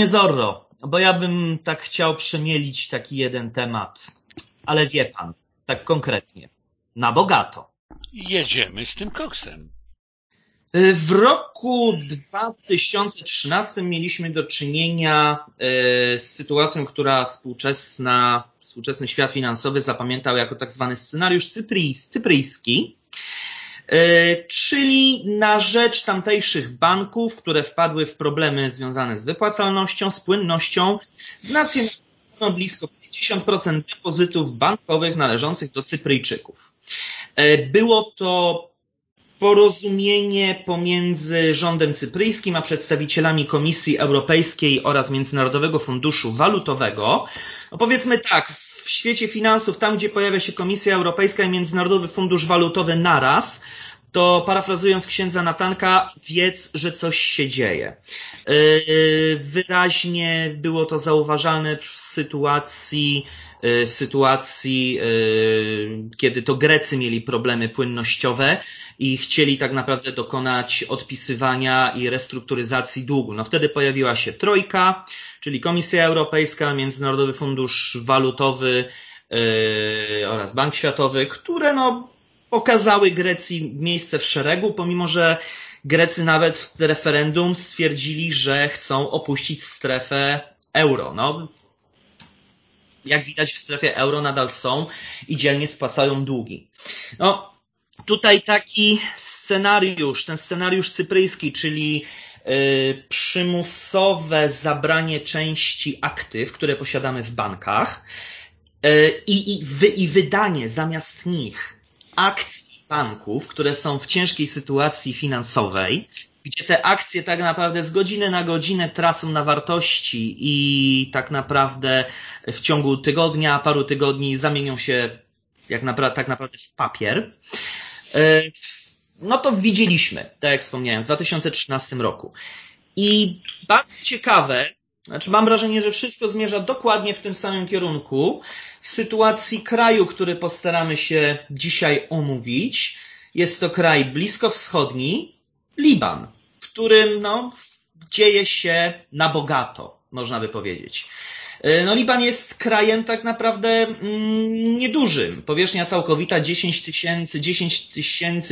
Panie Zorro, bo ja bym tak chciał przemielić taki jeden temat, ale wie pan, tak konkretnie, na bogato. Jedziemy z tym koksem. W roku 2013 mieliśmy do czynienia e, z sytuacją, która współczesna, współczesny świat finansowy zapamiętał jako tak zwany scenariusz cypryjski, czyli na rzecz tamtejszych banków, które wpadły w problemy związane z wypłacalnością, z płynnością, znacjonalizowano blisko 50% depozytów bankowych należących do Cypryjczyków. E, było to porozumienie pomiędzy rządem cypryjskim a przedstawicielami Komisji Europejskiej oraz Międzynarodowego Funduszu Walutowego. No powiedzmy tak, w świecie finansów, tam gdzie pojawia się Komisja Europejska i Międzynarodowy Fundusz Walutowy naraz, to parafrazując księdza Natanka, wiedz, że coś się dzieje. Yy, wyraźnie było to zauważalne w sytuacji, w sytuacji, yy, kiedy to Grecy mieli problemy płynnościowe i chcieli tak naprawdę dokonać odpisywania i restrukturyzacji długu. No wtedy pojawiła się Trojka, czyli Komisja Europejska, Międzynarodowy Fundusz Walutowy oraz Bank Światowy, które no pokazały Grecji miejsce w szeregu, pomimo że Grecy nawet w referendum stwierdzili, że chcą opuścić strefę euro. No, jak widać w strefie euro nadal są i dzielnie spłacają długi. No, tutaj taki scenariusz, ten scenariusz cypryjski, czyli yy, przymusowe zabranie części aktyw, które posiadamy w bankach yy, i, wy, i wydanie zamiast nich akcji banków, które są w ciężkiej sytuacji finansowej, gdzie te akcje tak naprawdę z godziny na godzinę tracą na wartości i tak naprawdę w ciągu tygodnia, paru tygodni zamienią się jak naprawdę, tak naprawdę w papier. E, no to widzieliśmy, tak jak wspomniałem, w 2013 roku. I bardzo ciekawe, znaczy mam wrażenie, że wszystko zmierza dokładnie w tym samym kierunku. W sytuacji kraju, który postaramy się dzisiaj omówić, jest to kraj bliskowschodni, Liban, w którym no, dzieje się na bogato, można by powiedzieć. E, no Liban jest krajem tak naprawdę mm, niedużym. Powierzchnia całkowita 10 tysięcy, 10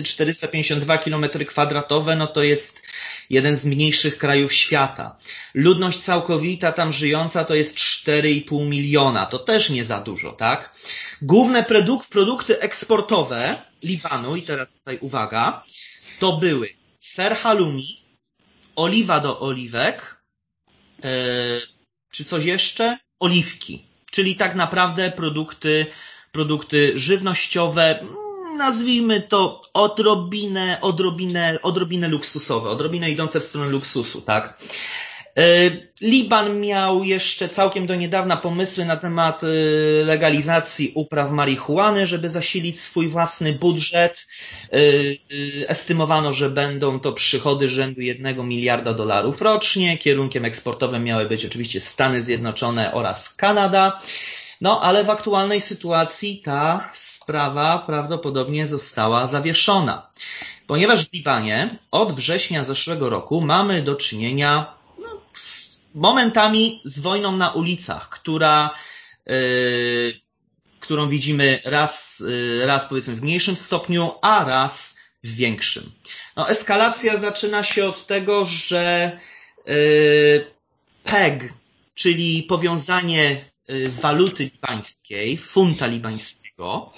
452 km kwadratowe, no to jest jeden z mniejszych krajów świata. Ludność całkowita tam żyjąca to jest 4,5 miliona. To też nie za dużo, tak? Główne produk produkty eksportowe Libanu, i teraz tutaj uwaga, to były ser halloumi, oliwa do oliwek, yy, czy coś jeszcze? Oliwki. Czyli tak naprawdę produkty, produkty żywnościowe, nazwijmy to odrobinę, odrobinę, odrobinę luksusowe, odrobinę idące w stronę luksusu, tak? E, Liban miał jeszcze całkiem do niedawna pomysły na temat e, legalizacji upraw marihuany, żeby zasilić swój własny budżet. E, estymowano, że będą to przychody rzędu jednego miliarda dolarów rocznie. Kierunkiem eksportowym miały być oczywiście Stany Zjednoczone oraz Kanada. No, ale w aktualnej sytuacji ta sprawa prawdopodobnie została zawieszona. Ponieważ w Libanie od września zeszłego roku mamy do czynienia momentami z wojną na ulicach, która, yy, którą widzimy raz, yy, raz powiedzmy w mniejszym stopniu, a raz w większym. No, eskalacja zaczyna się od tego, że yy, PEG, czyli powiązanie waluty libańskiej, funta libańskiego,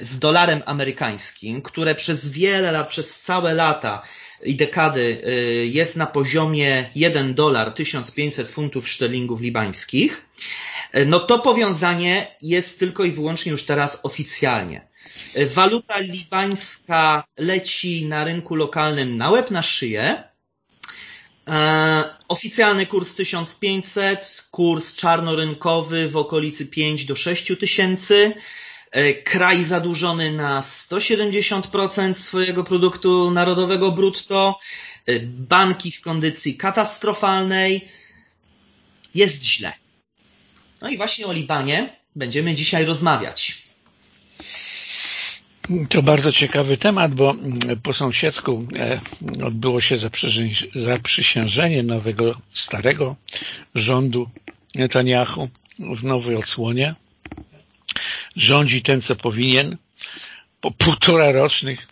z dolarem amerykańskim, które przez wiele lat, przez całe lata i dekady y, jest na poziomie 1 dolar 1500 funtów szterlingów libańskich, no to powiązanie jest tylko i wyłącznie już teraz oficjalnie. Waluta libańska leci na rynku lokalnym na łeb na szyję, oficjalny kurs 1500, kurs czarnorynkowy w okolicy 5 do 6 tysięcy. E, kraj zadłużony na 170% swojego produktu narodowego brutto. E, banki w kondycji katastrofalnej. Jest źle. No i właśnie o Libanie będziemy dzisiaj rozmawiać. To bardzo ciekawy temat, bo po sąsiedzku e, odbyło się zaprzysiężenie nowego, starego rządu Netanyahu w nowej odsłonie. Rządzi ten, co powinien. Po półtora rocznych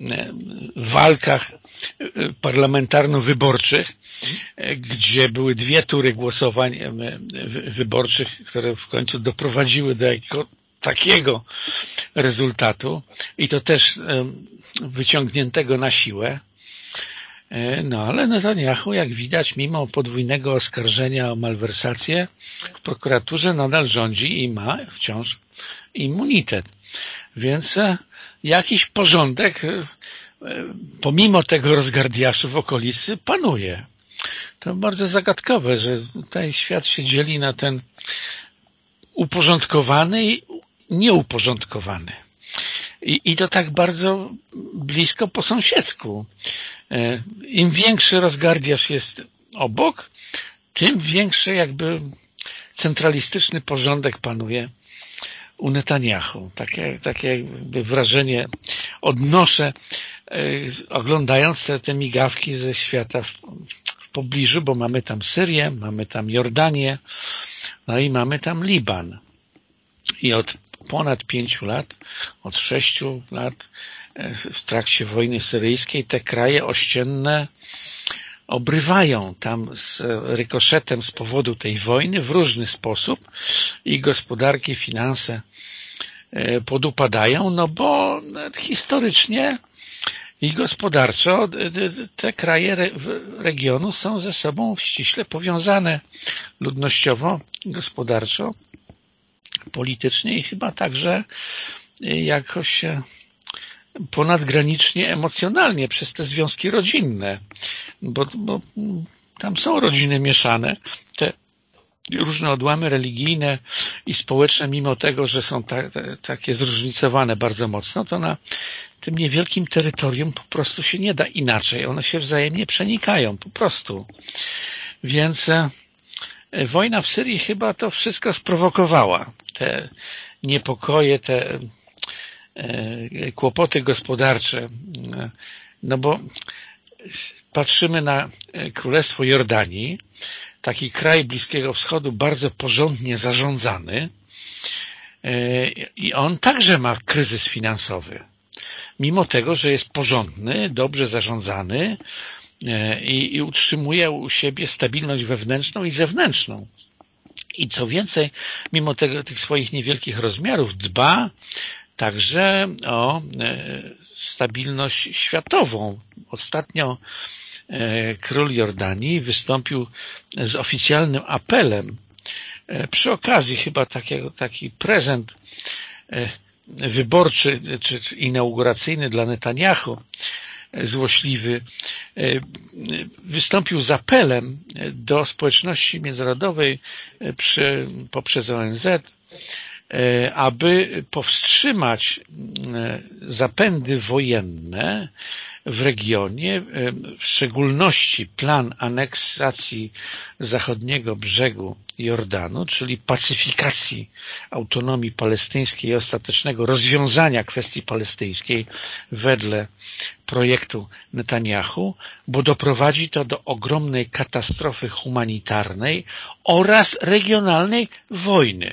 e, walkach e, parlamentarno-wyborczych, gdzie były dwie tury głosowań wyborczych, które w końcu doprowadziły do jakiego takiego rezultatu i to też wyciągniętego na siłę. E, no ale Netanyahu, jak widać, mimo podwójnego oskarżenia o malwersację w prokuraturze nadal rządzi i ma wciąż immunitet. Więc e, jakiś porządek e, pomimo tego rozgardiaszu w okolicy panuje. To bardzo zagadkowe, że tutaj świat się dzieli na ten uporządkowany i nieuporządkowany. I, I to tak bardzo blisko po sąsiedzku. E, Im większy rozgardiasz jest obok, tym większy jakby centralistyczny porządek panuje u Netanyahu. Takie, takie wrażenie odnoszę, e, oglądając te, te migawki ze świata w, w pobliżu, bo mamy tam Syrię, mamy tam Jordanię, no i mamy tam Liban. I od ponad pięciu lat, od sześciu lat w trakcie wojny syryjskiej te kraje ościenne obrywają tam z rykoszetem z powodu tej wojny w różny sposób i gospodarki, finanse e, podupadają, no bo historycznie i gospodarczo te kraje regionu są ze sobą ściśle powiązane ludnościowo, gospodarczo politycznie i chyba także jakoś ponadgranicznie emocjonalnie przez te związki rodzinne, bo, bo tam są rodziny mieszane, te różne odłamy religijne i społeczne, mimo tego, że są ta, takie zróżnicowane bardzo mocno, to na tym niewielkim terytorium po prostu się nie da inaczej. One się wzajemnie przenikają, po prostu. Więc e, wojna w Syrii chyba to wszystko sprowokowała. Te niepokoje, te kłopoty gospodarcze. No bo patrzymy na Królestwo Jordanii, taki kraj Bliskiego Wschodu bardzo porządnie zarządzany e, i on także ma kryzys finansowy. Mimo tego, że jest porządny, dobrze zarządzany, E, i, i utrzymuje u siebie stabilność wewnętrzną i zewnętrzną. I co więcej, mimo tego, tych swoich niewielkich rozmiarów dba także o e, stabilność światową. Ostatnio e, król Jordanii wystąpił z oficjalnym apelem przy okazji chyba takiego, taki prezent wyborczy czy, czy inauguracyjny dla Netanyahu złośliwy, e, wystąpił z apelem do społeczności międzynarodowej e, przy, poprzez ONZ, e, aby powstrzymać zapędy wojenne w regionie, w szczególności plan aneksacji zachodniego brzegu Jordanu, czyli pacyfikacji autonomii palestyńskiej i ostatecznego rozwiązania kwestii palestyńskiej wedle projektu Netanyahu, bo doprowadzi to do ogromnej katastrofy humanitarnej oraz regionalnej wojny.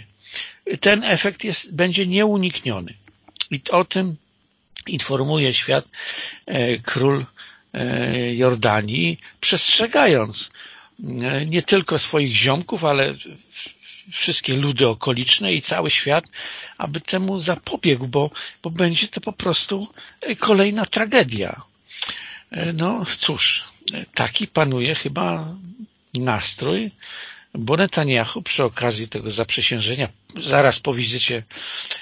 Ten efekt jest, będzie nieunikniony. I o tym informuje świat e, król e, Jordanii, przestrzegając e, nie tylko swoich ziomków, ale wszystkie ludy okoliczne i cały świat, aby temu zapobiegł, bo, bo będzie to po prostu kolejna tragedia. No cóż, taki panuje chyba nastrój, bo Netanyahu przy okazji tego zaprzysiężenia, zaraz po wizycie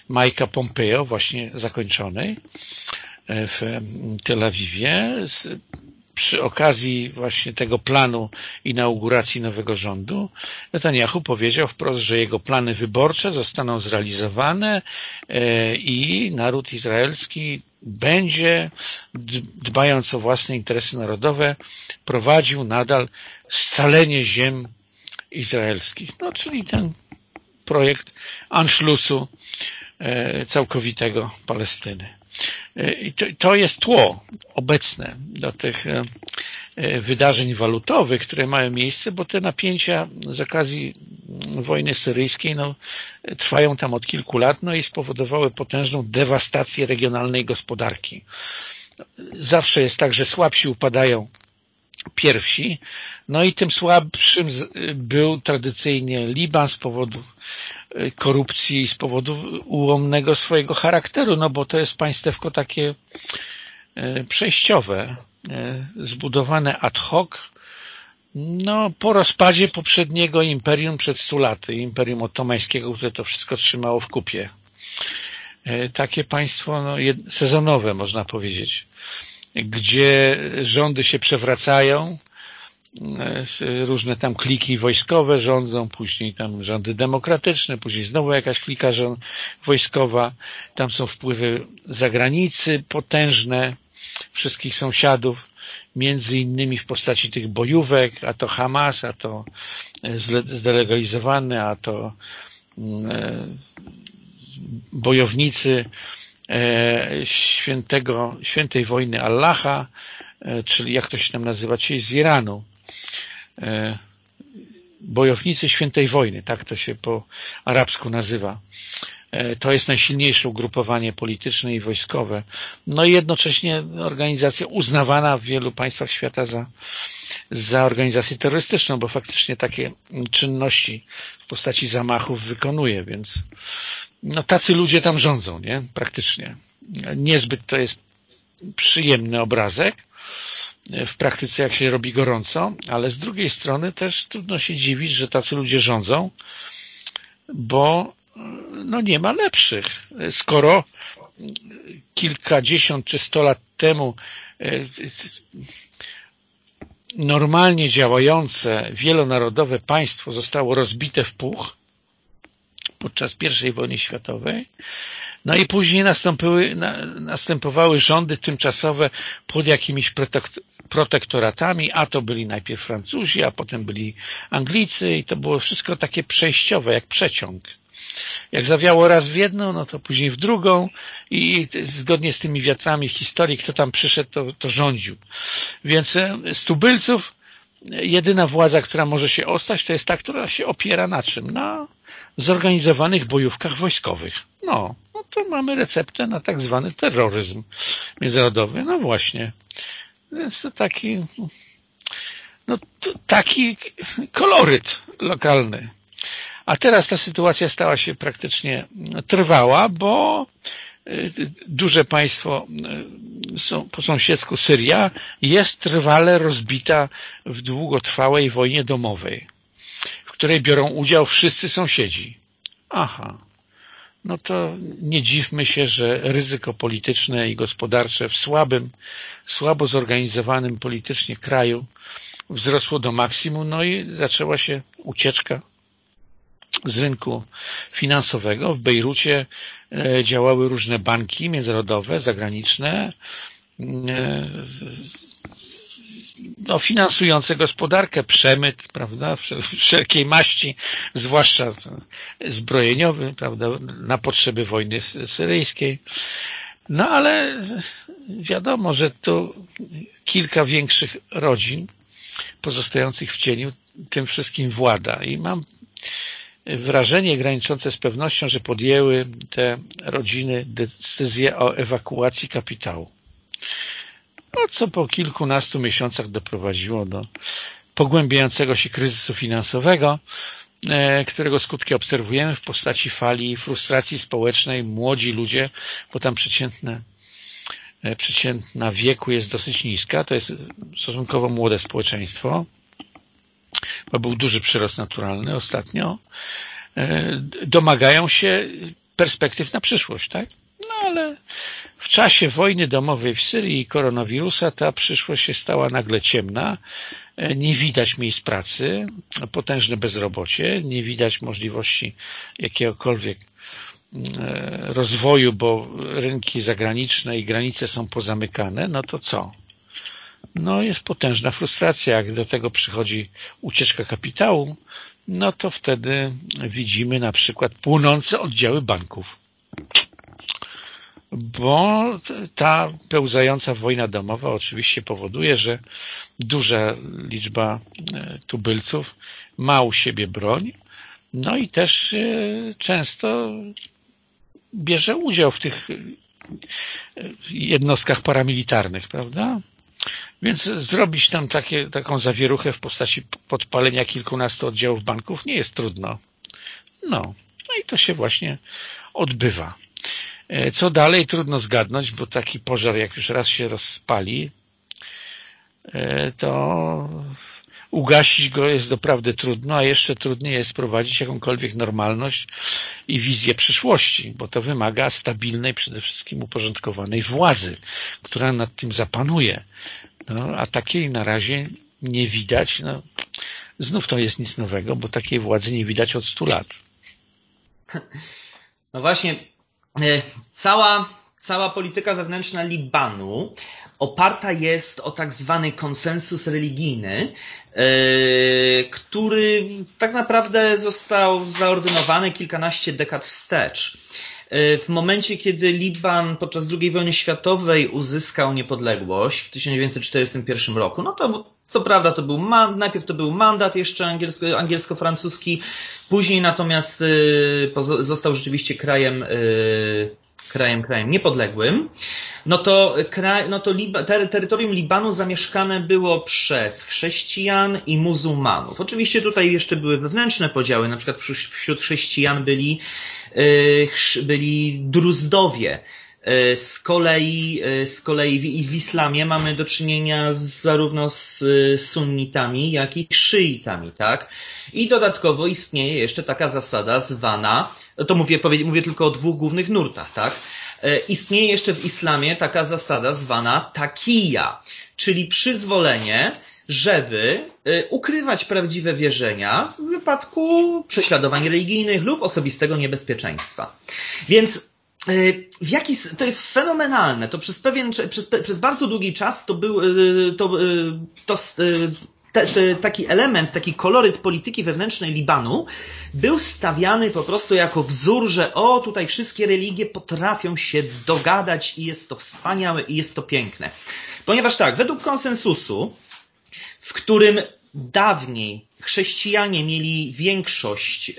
Majka Pompeo, właśnie zakończonej e, w Tel Awiwie, przy okazji właśnie tego planu inauguracji nowego rządu, Netanyahu powiedział wprost, że jego plany wyborcze zostaną zrealizowane e, i naród izraelski będzie, dbając o własne interesy narodowe, prowadził nadal scalenie ziem izraelskich. No, czyli ten projekt Anschlussu e, całkowitego Palestyny. I to, jest tło obecne do tych wydarzeń walutowych, które mają miejsce, bo te napięcia z okazji wojny syryjskiej no, trwają tam od kilku lat no i spowodowały potężną dewastację regionalnej gospodarki. Zawsze jest tak, że słabsi upadają pierwsi, no i tym słabszym był tradycyjnie Liban z powodu e, korupcji, z powodu ułomnego swojego charakteru, no bo to jest państewko takie e, przejściowe, e, zbudowane ad hoc, no, po rozpadzie poprzedniego imperium przed stu laty, imperium otomańskiego, które to wszystko trzymało w kupie. Takie państwo no, sezonowe, można powiedzieć gdzie rządy się przewracają, e, różne tam kliki wojskowe rządzą, później tam rządy demokratyczne, później znowu jakaś klika wojskowa, tam są wpływy zagranicy potężne, wszystkich sąsiadów, między innymi w postaci tych bojówek, a to Hamas, a to zdelegalizowany, a to mm, e, bojownicy E, świętego, świętej wojny Allaha, e, czyli jak to się tam nazywa, czyli z Iranu. E, bojownicy świętej wojny, tak to się po arabsku nazywa. To jest najsilniejsze ugrupowanie polityczne i wojskowe. No i jednocześnie organizacja uznawana w wielu państwach świata za, za organizację terrorystyczną, bo faktycznie takie czynności w postaci zamachów wykonuje, więc no tacy ludzie tam rządzą, nie? Praktycznie. Niezbyt to jest przyjemny obrazek w praktyce, jak się robi gorąco, ale z drugiej strony też trudno się dziwić, że tacy ludzie rządzą, bo no nie ma lepszych. Skoro kilkadziesiąt czy sto lat temu e, normalnie działające, wielonarodowe państwo zostało rozbite w puch, podczas I wojny światowej. No i później nastąpiły, na, następowały rządy tymczasowe pod jakimiś protektoratami, a to byli najpierw Francuzi, a potem byli Anglicy i to było wszystko takie przejściowe, jak przeciąg. Jak zawiało raz w jedną, no to później w drugą i zgodnie z tymi wiatrami historii, kto tam przyszedł, to, to rządził. Więc e, z tubylców jedyna władza, która może się ostać, to jest ta, która się opiera na czym? Na zorganizowanych bojówkach wojskowych. No, no to mamy receptę na tak zwany terroryzm międzynarodowy. No właśnie. Więc to taki no, to taki koloryt lokalny. A teraz ta sytuacja stała się praktycznie trwała, bo duże państwo y, po sąsiedzku Syria jest trwale rozbita w długotrwałej wojnie domowej której biorą udział wszyscy sąsiedzi. Aha, no to nie dziwmy się, że ryzyko polityczne i gospodarcze w słabym, słabo zorganizowanym politycznie kraju wzrosło do maksimum, no i zaczęła się ucieczka z rynku finansowego. W Bejrucie e, działały różne banki międzynarodowe, zagraniczne, e, no, finansujące gospodarkę, przemyt, prawda, wszelkiej maści, zwłaszcza zbrojeniowy, prawda, na potrzeby wojny syryjskiej. No ale wiadomo, że to kilka większych rodzin pozostających w cieniu tym wszystkim włada i mam wrażenie graniczące z pewnością, że podjęły te rodziny decyzję o ewakuacji kapitału. No, co po kilkunastu miesiącach doprowadziło do pogłębiającego się kryzysu finansowego, e, którego skutki obserwujemy w postaci fali frustracji społecznej. Młodzi ludzie, bo tam przeciętne, e, przeciętna wieku jest dosyć niska, to jest stosunkowo młode społeczeństwo, bo był duży przyrost naturalny ostatnio, e, domagają się perspektyw na przyszłość, tak? No ale w czasie wojny domowej w Syrii i koronawirusa ta przyszłość się stała nagle ciemna, e, nie widać miejsc pracy, potężne bezrobocie, nie widać możliwości jakiegokolwiek e, rozwoju, bo rynki zagraniczne i granice są pozamykane, no to co? No jest potężna frustracja, jak do tego przychodzi ucieczka kapitału, no to wtedy widzimy na przykład płonące oddziały banków bo ta pełzająca wojna domowa oczywiście powoduje, że duża liczba e, tubylców ma u siebie broń, no i też e, często bierze udział w tych e, jednostkach paramilitarnych, prawda? Więc zrobić tam takie, taką zawieruchę w postaci podpalenia kilkunastu oddziałów banków nie jest trudno. No, no i to się właśnie odbywa. E, co dalej? Trudno zgadnąć, bo taki pożar, jak już raz się rozpali, e, to ugasić go jest doprawdy trudno, a jeszcze trudniej jest prowadzić jakąkolwiek normalność i wizję przyszłości, bo to wymaga stabilnej, przede wszystkim uporządkowanej władzy, która nad tym zapanuje. No, a takiej na razie nie widać. No, znów to jest nic nowego, bo takiej władzy nie widać od stu lat. No właśnie, e, cała, cała polityka wewnętrzna Libanu oparta jest o tak zwany konsensus religijny, e, który tak naprawdę został zaordynowany kilkanaście dekad wstecz. E, w momencie, kiedy Liban podczas II wojny światowej uzyskał niepodległość w 1941 roku, no to co prawda to był najpierw to był mandat jeszcze angielsko, angielsko-francuski, później natomiast y, został rzeczywiście krajem, krajem, krajem niepodległym. No to, kraj, no to Liba, ter, terytorium Libanu zamieszkane było przez chrześcijan i muzułmanów. Oczywiście tutaj jeszcze były wewnętrzne podziały, na przykład wśród chrześcijan byli, y, byli druzdowie, z kolei, e, z kolei w, w islamie mamy do czynienia z, zarówno z e, sunnitami, jak i szyitami, tak? I dodatkowo istnieje jeszcze taka zasada zwana, to mówię, mówię tylko o dwóch głównych nurtach, tak? Istnieje jeszcze w islamie taka zasada zwana takija, czyli przyzwolenie, żeby ukrywać prawdziwe wierzenia w wypadku prześladowań religijnych lub osobistego niebezpieczeństwa. Więc E, w jaki, to jest fenomenalne. To przez pewien, przez, przez bardzo długi czas to był, e, to, e, to, te, te, taki element, taki koloryt polityki wewnętrznej Libanu był stawiany po prostu jako wzór, że o, tutaj wszystkie religie potrafią się dogadać i jest to wspaniałe i jest to piękne. Ponieważ tak, według konsensusu, w którym dawniej chrześcijanie mieli większość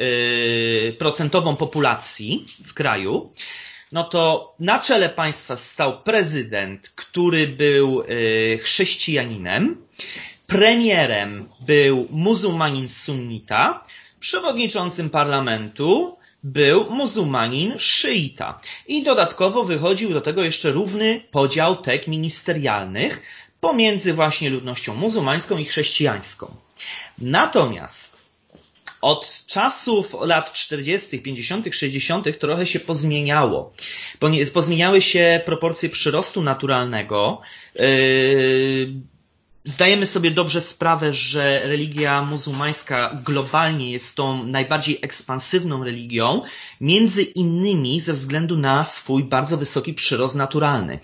procentową populacji w kraju, no to na czele państwa stał prezydent, który był y, chrześcijaninem, premierem był muzułmanin sunnita, przewodniczącym parlamentu był muzułmanin szyita. I dodatkowo wychodził do tego jeszcze równy podział tek ministerialnych pomiędzy właśnie ludnością muzułmańską i chrześcijańską. Natomiast od czasów lat 40., 50., 60. trochę się pozmieniało. Pozmieniały się proporcje przyrostu naturalnego. Zdajemy sobie dobrze sprawę, że religia muzułmańska globalnie jest tą najbardziej ekspansywną religią, między innymi ze względu na swój bardzo wysoki przyrost naturalny.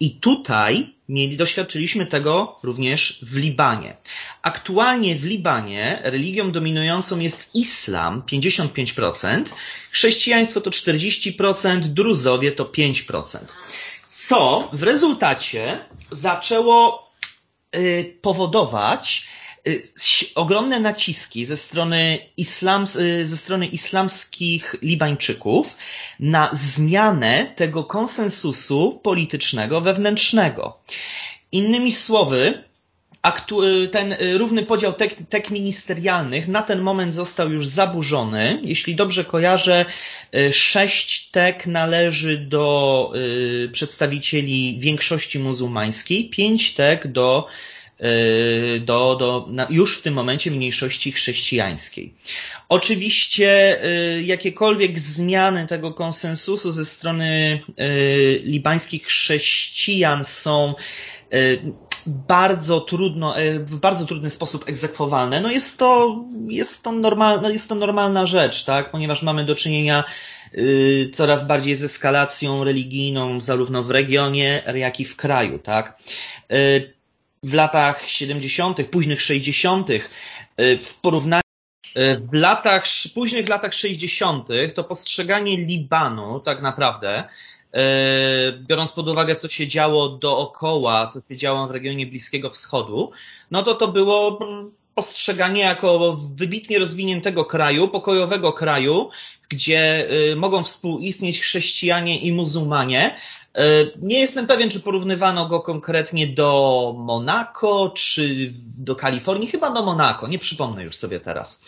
I tutaj mieli, doświadczyliśmy tego również w Libanie. Aktualnie w Libanie religią dominującą jest islam 55%, chrześcijaństwo to 40%, druzowie to 5%. Co w rezultacie zaczęło powodować y, ogromne naciski ze strony, islam, y, ze strony islamskich Libańczyków na zmianę tego konsensusu politycznego wewnętrznego. Innymi słowy, ten równy podział tek, tek, ministerialnych na ten moment został już zaburzony. Jeśli dobrze kojarzę, sześć tek należy do przedstawicieli większości muzułmańskiej, pięć tek do Y, do, do już w tym momencie mniejszości chrześcijańskiej. Oczywiście y, jakiekolwiek zmiany tego konsensusu ze strony y, libańskich chrześcijan są bardzo trudno, w bardzo trudny sposób egzekwowalne. No jest to, jest to, normalna, jest to normalna rzecz, tak? ponieważ mamy do czynienia coraz bardziej z eskalacją religijną zarówno w regionie, jak i w kraju. Tak? w latach 70., późnych 60., y, w porównaniu y, w latach, późnych latach 60. to postrzeganie Libanu tak naprawdę biorąc pod uwagę, co się działo dookoła, co się działo w regionie Bliskiego Wschodu, no to to było postrzeganie jako wybitnie rozwiniętego kraju, pokojowego kraju, gdzie mogą współistnieć chrześcijanie i muzułmanie, nie jestem pewien, czy porównywano go konkretnie do Monako, czy do Kalifornii. Chyba do Monako, nie przypomnę już sobie teraz.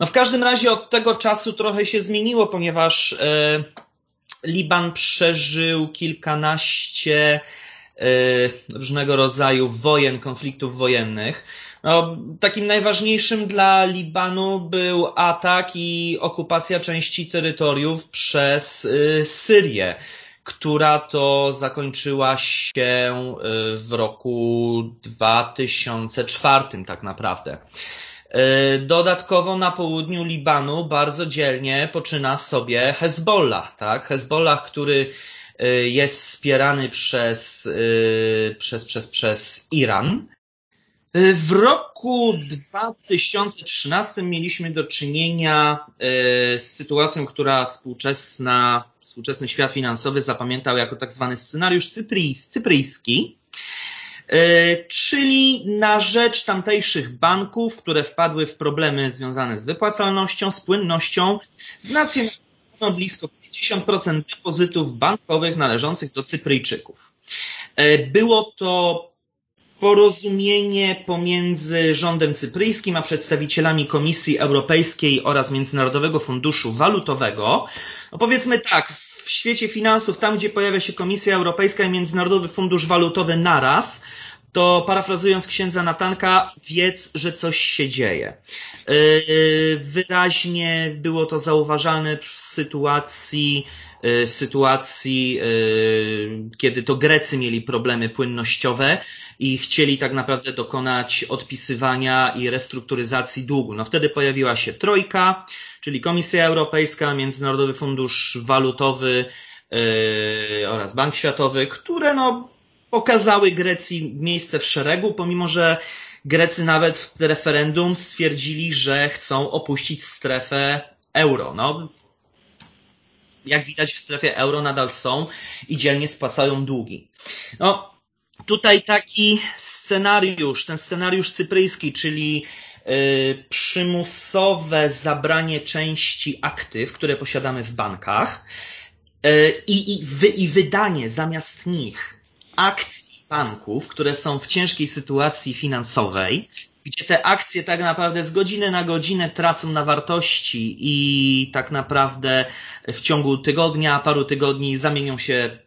No w każdym razie od tego czasu trochę się zmieniło, ponieważ e, Liban przeżył kilkanaście e, różnego rodzaju wojen, konfliktów wojennych. No, takim najważniejszym dla Libanu był atak i okupacja części terytoriów przez e, Syrię która to zakończyła się y, w roku 2004 tak naprawdę. Y, dodatkowo na południu Libanu bardzo dzielnie poczyna sobie Hezbollah, tak? Hezbollah, który y, jest wspierany przez, przez, przez, przez Iran. W roku 2013 mieliśmy do czynienia z sytuacją, która współczesna współczesny świat finansowy zapamiętał jako tak zwany scenariusz cypryjski, e, czyli na rzecz tamtejszych banków, które wpadły w problemy związane z wypłacalnością, z płynnością, znacjonalizowano blisko 50% depozytów bankowych należących do Cypryjczyków. E, było to porozumienie pomiędzy rządem cypryjskim a przedstawicielami Komisji Europejskiej oraz Międzynarodowego Funduszu Walutowego. No powiedzmy tak, w świecie finansów, tam gdzie pojawia się Komisja Europejska i Międzynarodowy Fundusz Walutowy naraz, to parafrazując księdza Natanka, wiedz, że coś się dzieje. Yy, wyraźnie było to zauważalne w sytuacji w sytuacji, y, kiedy to Grecy mieli problemy płynnościowe i chcieli tak naprawdę dokonać odpisywania i restrukturyzacji długu. No wtedy pojawiła się Trojka, czyli Komisja Europejska, Międzynarodowy Fundusz Walutowy y, oraz Bank Światowy, które no pokazały Grecji miejsce w szeregu, pomimo że Grecy nawet w referendum stwierdzili, że chcą opuścić strefę euro. No, jak widać w strefie euro nadal są i dzielnie spłacają długi. No, tutaj taki scenariusz, ten scenariusz cypryjski, czyli yy, przymusowe zabranie części aktyw, które posiadamy w bankach yy, i, wy, i wydanie zamiast nich akcji banków, które są w ciężkiej sytuacji finansowej, gdzie te akcje tak naprawdę z godziny na godzinę tracą na wartości i tak naprawdę w ciągu tygodnia, paru tygodni zamienią się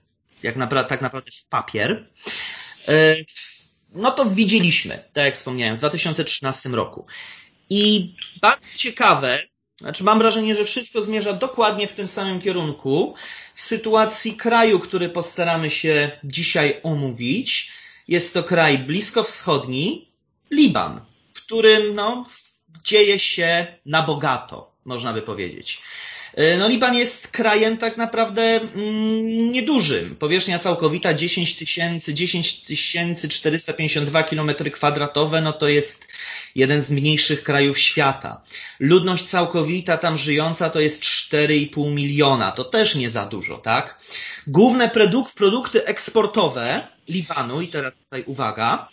jak naprawdę, tak naprawdę w papier. E, no to widzieliśmy, tak jak wspomniałem, w 2013 roku. I bardzo ciekawe, znaczy mam wrażenie, że wszystko zmierza dokładnie w tym samym kierunku. W sytuacji kraju, który postaramy się dzisiaj omówić, jest to kraj bliskowschodni, Liban, w którym no, dzieje się na bogato, można by powiedzieć. E, no Liban jest krajem tak naprawdę mm, niedużym. Powierzchnia całkowita 10 tysięcy, 10 452 km kwadratowe, no to jest jeden z mniejszych krajów świata. Ludność całkowita tam żyjąca to jest 4,5 miliona. To też nie za dużo, tak? Główne produkty eksportowe Libanu, i teraz tutaj uwaga,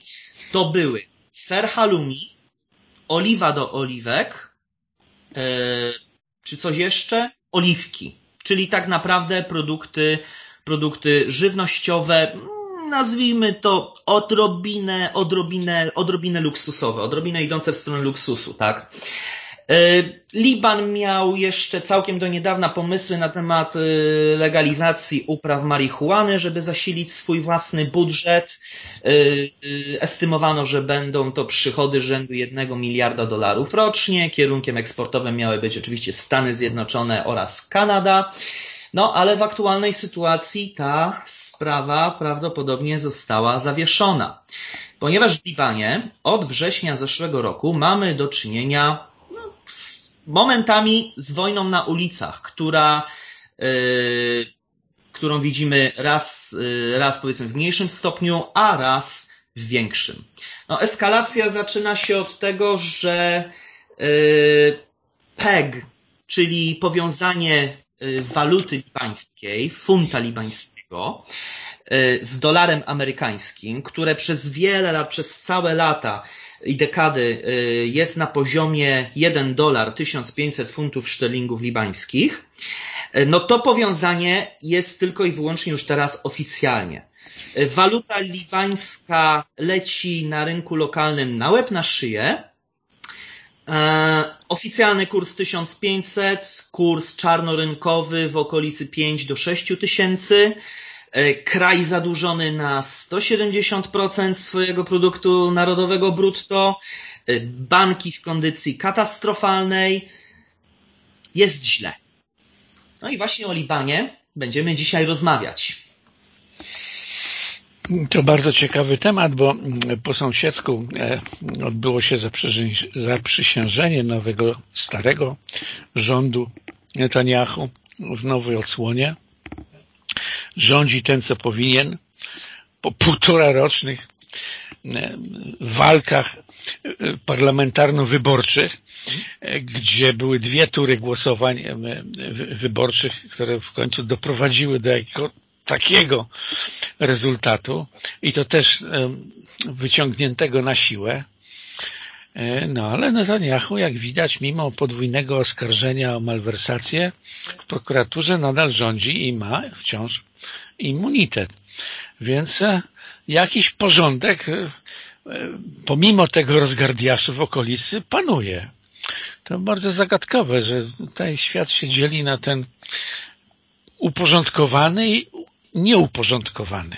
to były ser halloumi, oliwa do oliwek, yy, czy coś jeszcze? Oliwki. Czyli tak naprawdę produkty, produkty żywnościowe, mm, nazwijmy to odrobinę, odrobinę, odrobinę luksusowe, odrobinę idące w stronę luksusu, tak? E, Liban miał jeszcze całkiem do niedawna pomysły na temat e, legalizacji upraw marihuany, żeby zasilić swój własny budżet. E, estymowano, że będą to przychody rzędu jednego miliarda dolarów rocznie. Kierunkiem eksportowym miały być oczywiście Stany Zjednoczone oraz Kanada. No, ale w aktualnej sytuacji ta sprawa prawdopodobnie została zawieszona. Ponieważ w Libanie od września zeszłego roku mamy do czynienia momentami z wojną na ulicach, która, yy, którą widzimy raz, yy, raz powiedzmy w mniejszym stopniu, a raz w większym. No, eskalacja zaczyna się od tego, że yy, PEG, czyli powiązanie waluty libańskiej, funta libańskiego z dolarem amerykańskim, które przez wiele lat, przez całe lata i dekady jest na poziomie 1 dolar 1500 funtów szterlingów libańskich, no to powiązanie jest tylko i wyłącznie już teraz oficjalnie. Waluta libańska leci na rynku lokalnym na łeb na szyję. Oficjalny kurs 1500, kurs czarnorynkowy w okolicy 5 do 6 tysięcy. E, kraj zadłużony na 170% swojego produktu narodowego brutto. E, banki w kondycji katastrofalnej. Jest źle. No i właśnie o Libanie będziemy dzisiaj rozmawiać. To bardzo ciekawy temat, bo po sąsiedzku e, odbyło się zaprzysiężenie nowego, starego rządu Netanyahu w nowej odsłonie. Rządzi ten, co powinien. Po półtora rocznych e, walkach e, parlamentarno-wyborczych, gdzie były dwie tury głosowań wyborczych, które w końcu doprowadziły do takiego rezultatu i to też wyciągniętego na siłę. E, no ale Netanyahu, jak widać, mimo podwójnego oskarżenia o malwersację w prokuraturze nadal rządzi i ma wciąż immunitet. Więc e, jakiś porządek e, pomimo tego rozgardiaszu w okolicy panuje. To bardzo zagadkowe, że tutaj świat się dzieli na ten uporządkowany i nieuporządkowany.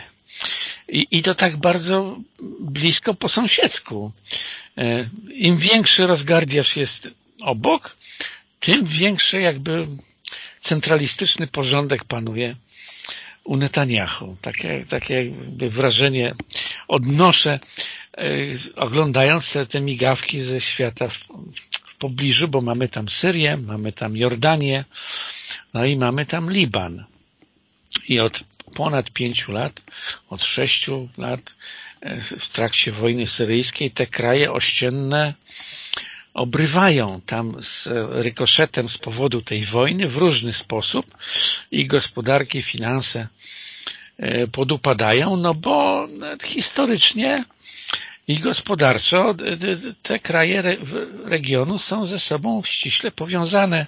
I, I to tak bardzo blisko po sąsiedzku. E, Im większy rozgardiasz jest obok, tym większy jakby centralistyczny porządek panuje u Netanyahu. Takie, takie wrażenie odnoszę, e, oglądając te, te migawki ze świata w, w pobliżu, bo mamy tam Syrię, mamy tam Jordanię, no i mamy tam Liban. I od ponad pięciu lat, od sześciu lat e, w trakcie wojny syryjskiej te kraje ościenne obrywają tam z rykoszetem z powodu tej wojny w różny sposób i gospodarki, finanse e, podupadają, no bo historycznie i gospodarczo te kraje regionu są ze sobą ściśle powiązane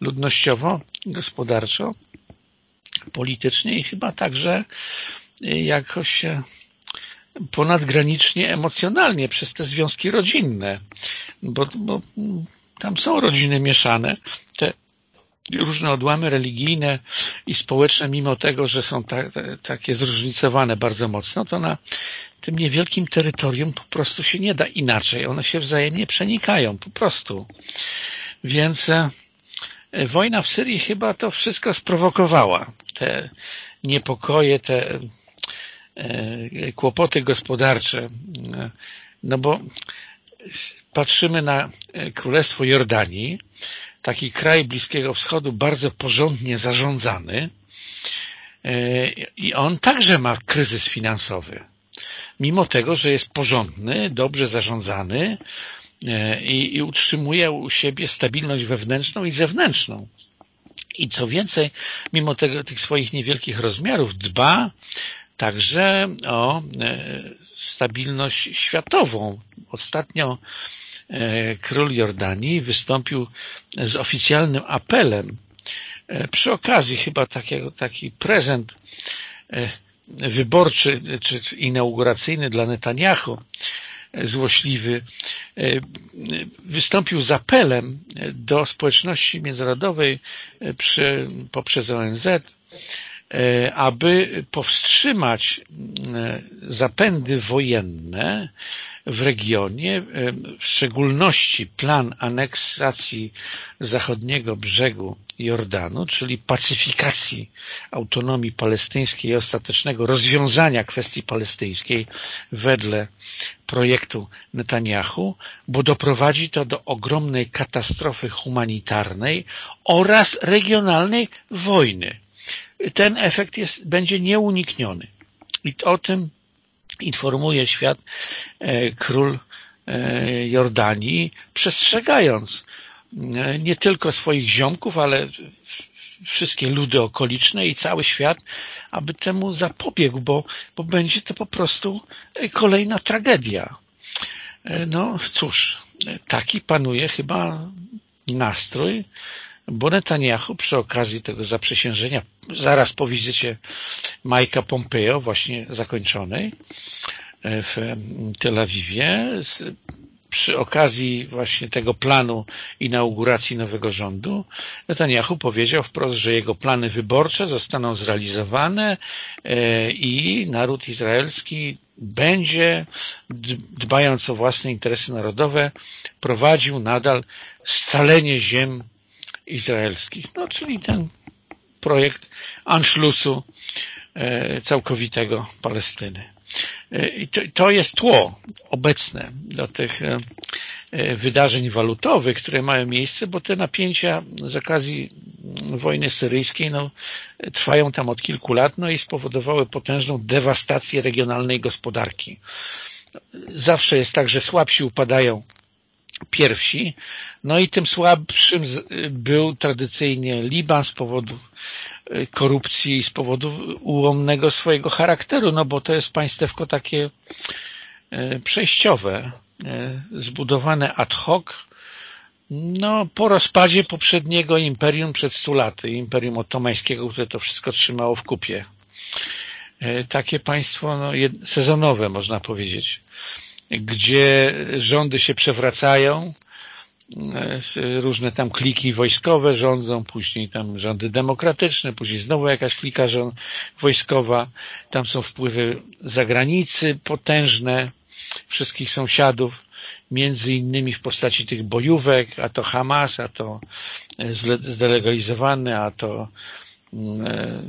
ludnościowo, gospodarczo politycznie i chyba także jakoś ponadgranicznie emocjonalnie przez te związki rodzinne, bo, bo tam są rodziny mieszane, te różne odłamy religijne i społeczne, mimo tego, że są ta, takie zróżnicowane bardzo mocno, to na tym niewielkim terytorium po prostu się nie da inaczej. One się wzajemnie przenikają, po prostu. Więc e, wojna w Syrii chyba to wszystko sprowokowała. Te niepokoje, te e, kłopoty gospodarcze. No bo patrzymy na Królestwo Jordanii, taki kraj Bliskiego Wschodu bardzo porządnie zarządzany e, i on także ma kryzys finansowy. Mimo tego, że jest porządny, dobrze zarządzany, E, i, i utrzymuje u siebie stabilność wewnętrzną i zewnętrzną. I co więcej, mimo tego, tych swoich niewielkich rozmiarów dba także o e, stabilność światową. Ostatnio e, król Jordanii wystąpił z oficjalnym apelem przy okazji chyba takiego, taki prezent wyborczy czy inauguracyjny dla Netanyahu złośliwy, e, wystąpił z apelem do społeczności międzynarodowej e, przy, poprzez ONZ, e, aby powstrzymać zapędy wojenne w regionie, w szczególności plan aneksacji zachodniego brzegu Jordanu, czyli pacyfikacji autonomii palestyńskiej i ostatecznego rozwiązania kwestii palestyńskiej wedle projektu Netanyahu, bo doprowadzi to do ogromnej katastrofy humanitarnej oraz regionalnej wojny. Ten efekt jest, będzie nieunikniony. I o tym informuje świat e, król e, Jordanii, przestrzegając e, nie tylko swoich ziomków, ale wszystkie ludy okoliczne i cały świat, aby temu zapobiegł, bo, bo będzie to po prostu kolejna tragedia. No cóż, taki panuje chyba nastrój, bo Netanyahu przy okazji tego zaprzysiężenia, zaraz po wizycie Majka Pompeo, właśnie zakończonej w Tel Awiwie, przy okazji właśnie tego planu inauguracji nowego rządu Netanyahu powiedział wprost, że jego plany wyborcze zostaną zrealizowane e, i naród izraelski będzie, dbając o własne interesy narodowe, prowadził nadal scalenie ziem izraelskich. No, czyli ten projekt Anschlussu e, całkowitego Palestyny. E, I to, to jest tło obecne do tych e, wydarzeń walutowych, które mają miejsce, bo te napięcia z okazji wojny syryjskiej no, trwają tam od kilku lat no i spowodowały potężną dewastację regionalnej gospodarki. Zawsze jest tak, że słabsi upadają pierwsi, no i tym słabszym był tradycyjnie Liban z powodu y, korupcji, z powodu ułomnego swojego charakteru, no bo to jest państewko takie y, przejściowe, y, zbudowane ad hoc, no po rozpadzie poprzedniego imperium przed stu laty, imperium otomańskiego, które to wszystko trzymało w kupie. Takie państwo no, sezonowe, można powiedzieć gdzie rządy się przewracają, e, różne tam kliki wojskowe rządzą, później tam rządy demokratyczne, później znowu jakaś klika wojskowa, tam są wpływy zagranicy potężne, wszystkich sąsiadów, między innymi w postaci tych bojówek, a to Hamas, a to zdelegalizowany, a to mm, e,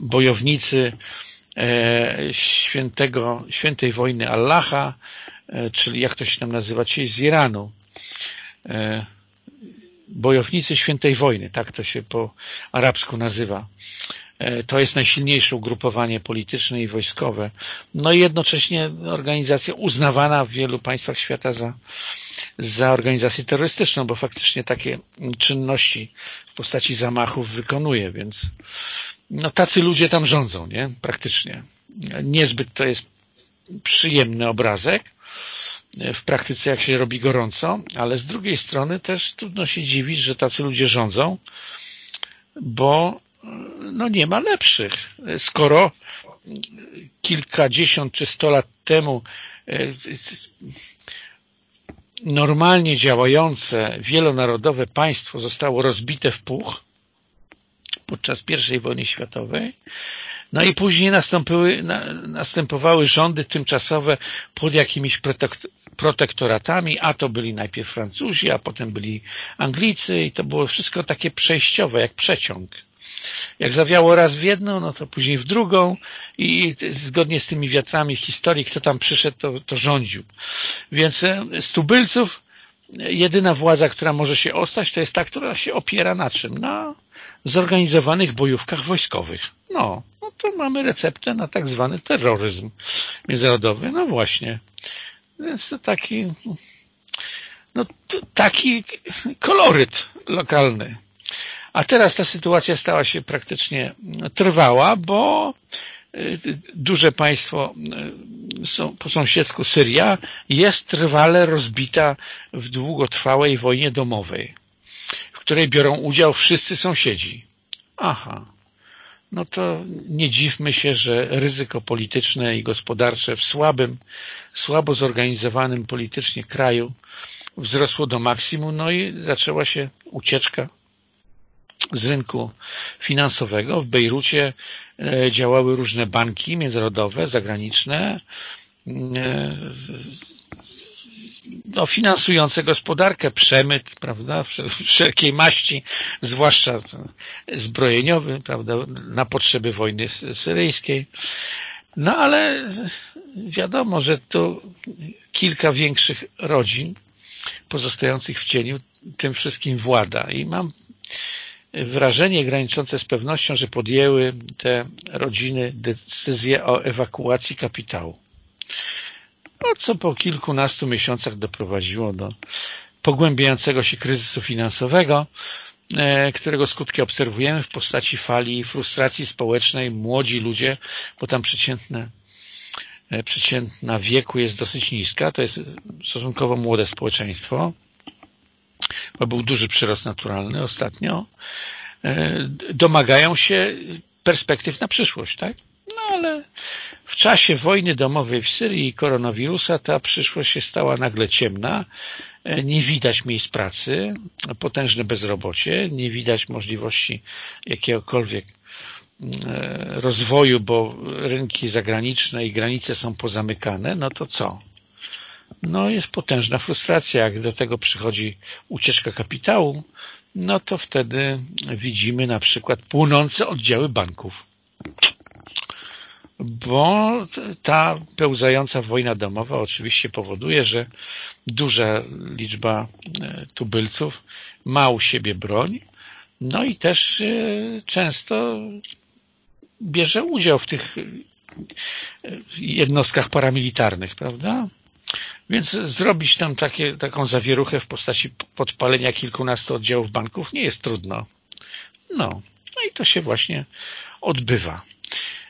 bojownicy E, świętego, świętej wojny Allaha, e, czyli jak to się tam nazywa, czyli z Iranu. E, bojownicy świętej wojny, tak to się po arabsku nazywa. To jest najsilniejsze ugrupowanie polityczne i wojskowe. No i jednocześnie organizacja uznawana w wielu państwach świata za, za organizację terrorystyczną, bo faktycznie takie czynności w postaci zamachów wykonuje, więc no tacy ludzie tam rządzą, nie? Praktycznie. Niezbyt to jest przyjemny obrazek w praktyce, jak się robi gorąco, ale z drugiej strony też trudno się dziwić, że tacy ludzie rządzą, bo no nie ma lepszych. Skoro kilkadziesiąt czy sto lat temu e, normalnie działające wielonarodowe państwo zostało rozbite w puch, podczas I wojny światowej. No i później nastąpiły, na, następowały rządy tymczasowe pod jakimiś protektoratami, a to byli najpierw Francuzi, a potem byli Anglicy i to było wszystko takie przejściowe, jak przeciąg. Jak zawiało raz w jedną, no to później w drugą i zgodnie z tymi wiatrami historii, kto tam przyszedł, to, to rządził. Więc e, z tubylców jedyna władza, która może się ostać, to jest ta, która się opiera na czym? Na zorganizowanych bojówkach wojskowych. No, no to mamy receptę na tak zwany terroryzm międzynarodowy. No właśnie. Jest to taki no, taki koloryt lokalny. A teraz ta sytuacja stała się praktycznie trwała, bo y, duże państwo y, po sąsiedzku Syria jest trwale rozbita w długotrwałej wojnie domowej której biorą udział wszyscy sąsiedzi. Aha, no to nie dziwmy się, że ryzyko polityczne i gospodarcze w słabym, słabo zorganizowanym politycznie kraju wzrosło do maksimum, no i zaczęła się ucieczka z rynku finansowego. W Bejrucie e, działały różne banki międzynarodowe, zagraniczne, e, no, finansujące gospodarkę, przemyt, prawda, wszelkiej maści, zwłaszcza zbrojeniowy, prawda, na potrzeby wojny syryjskiej. No ale wiadomo, że to kilka większych rodzin pozostających w cieniu tym wszystkim włada i mam wrażenie graniczące z pewnością, że podjęły te rodziny decyzję o ewakuacji kapitału no, co po kilkunastu miesiącach doprowadziło do pogłębiającego się kryzysu finansowego e, którego skutki obserwujemy w postaci fali frustracji społecznej. Młodzi ludzie, bo tam przeciętne e, przeciętna wieku jest dosyć niska, to jest stosunkowo młode społeczeństwo, bo był duży przyrost naturalny ostatnio, domagają się perspektyw na przyszłość, tak? No ale w czasie wojny domowej w Syrii i koronawirusa ta przyszłość się stała nagle ciemna, e, nie widać miejsc pracy, potężne bezrobocie, nie widać możliwości jakiegokolwiek e, rozwoju, bo rynki zagraniczne i granice są pozamykane, no to co? No jest potężna frustracja. Jak do tego przychodzi ucieczka kapitału, no to wtedy widzimy na przykład płonące oddziały banków bo ta pełzająca wojna domowa oczywiście powoduje, że duża liczba e, tubylców ma u siebie broń, no i też e, często bierze udział w tych e, jednostkach paramilitarnych, prawda? Więc zrobić tam takie, taką zawieruchę w postaci podpalenia kilkunastu oddziałów banków nie jest trudno. No, no i to się właśnie odbywa.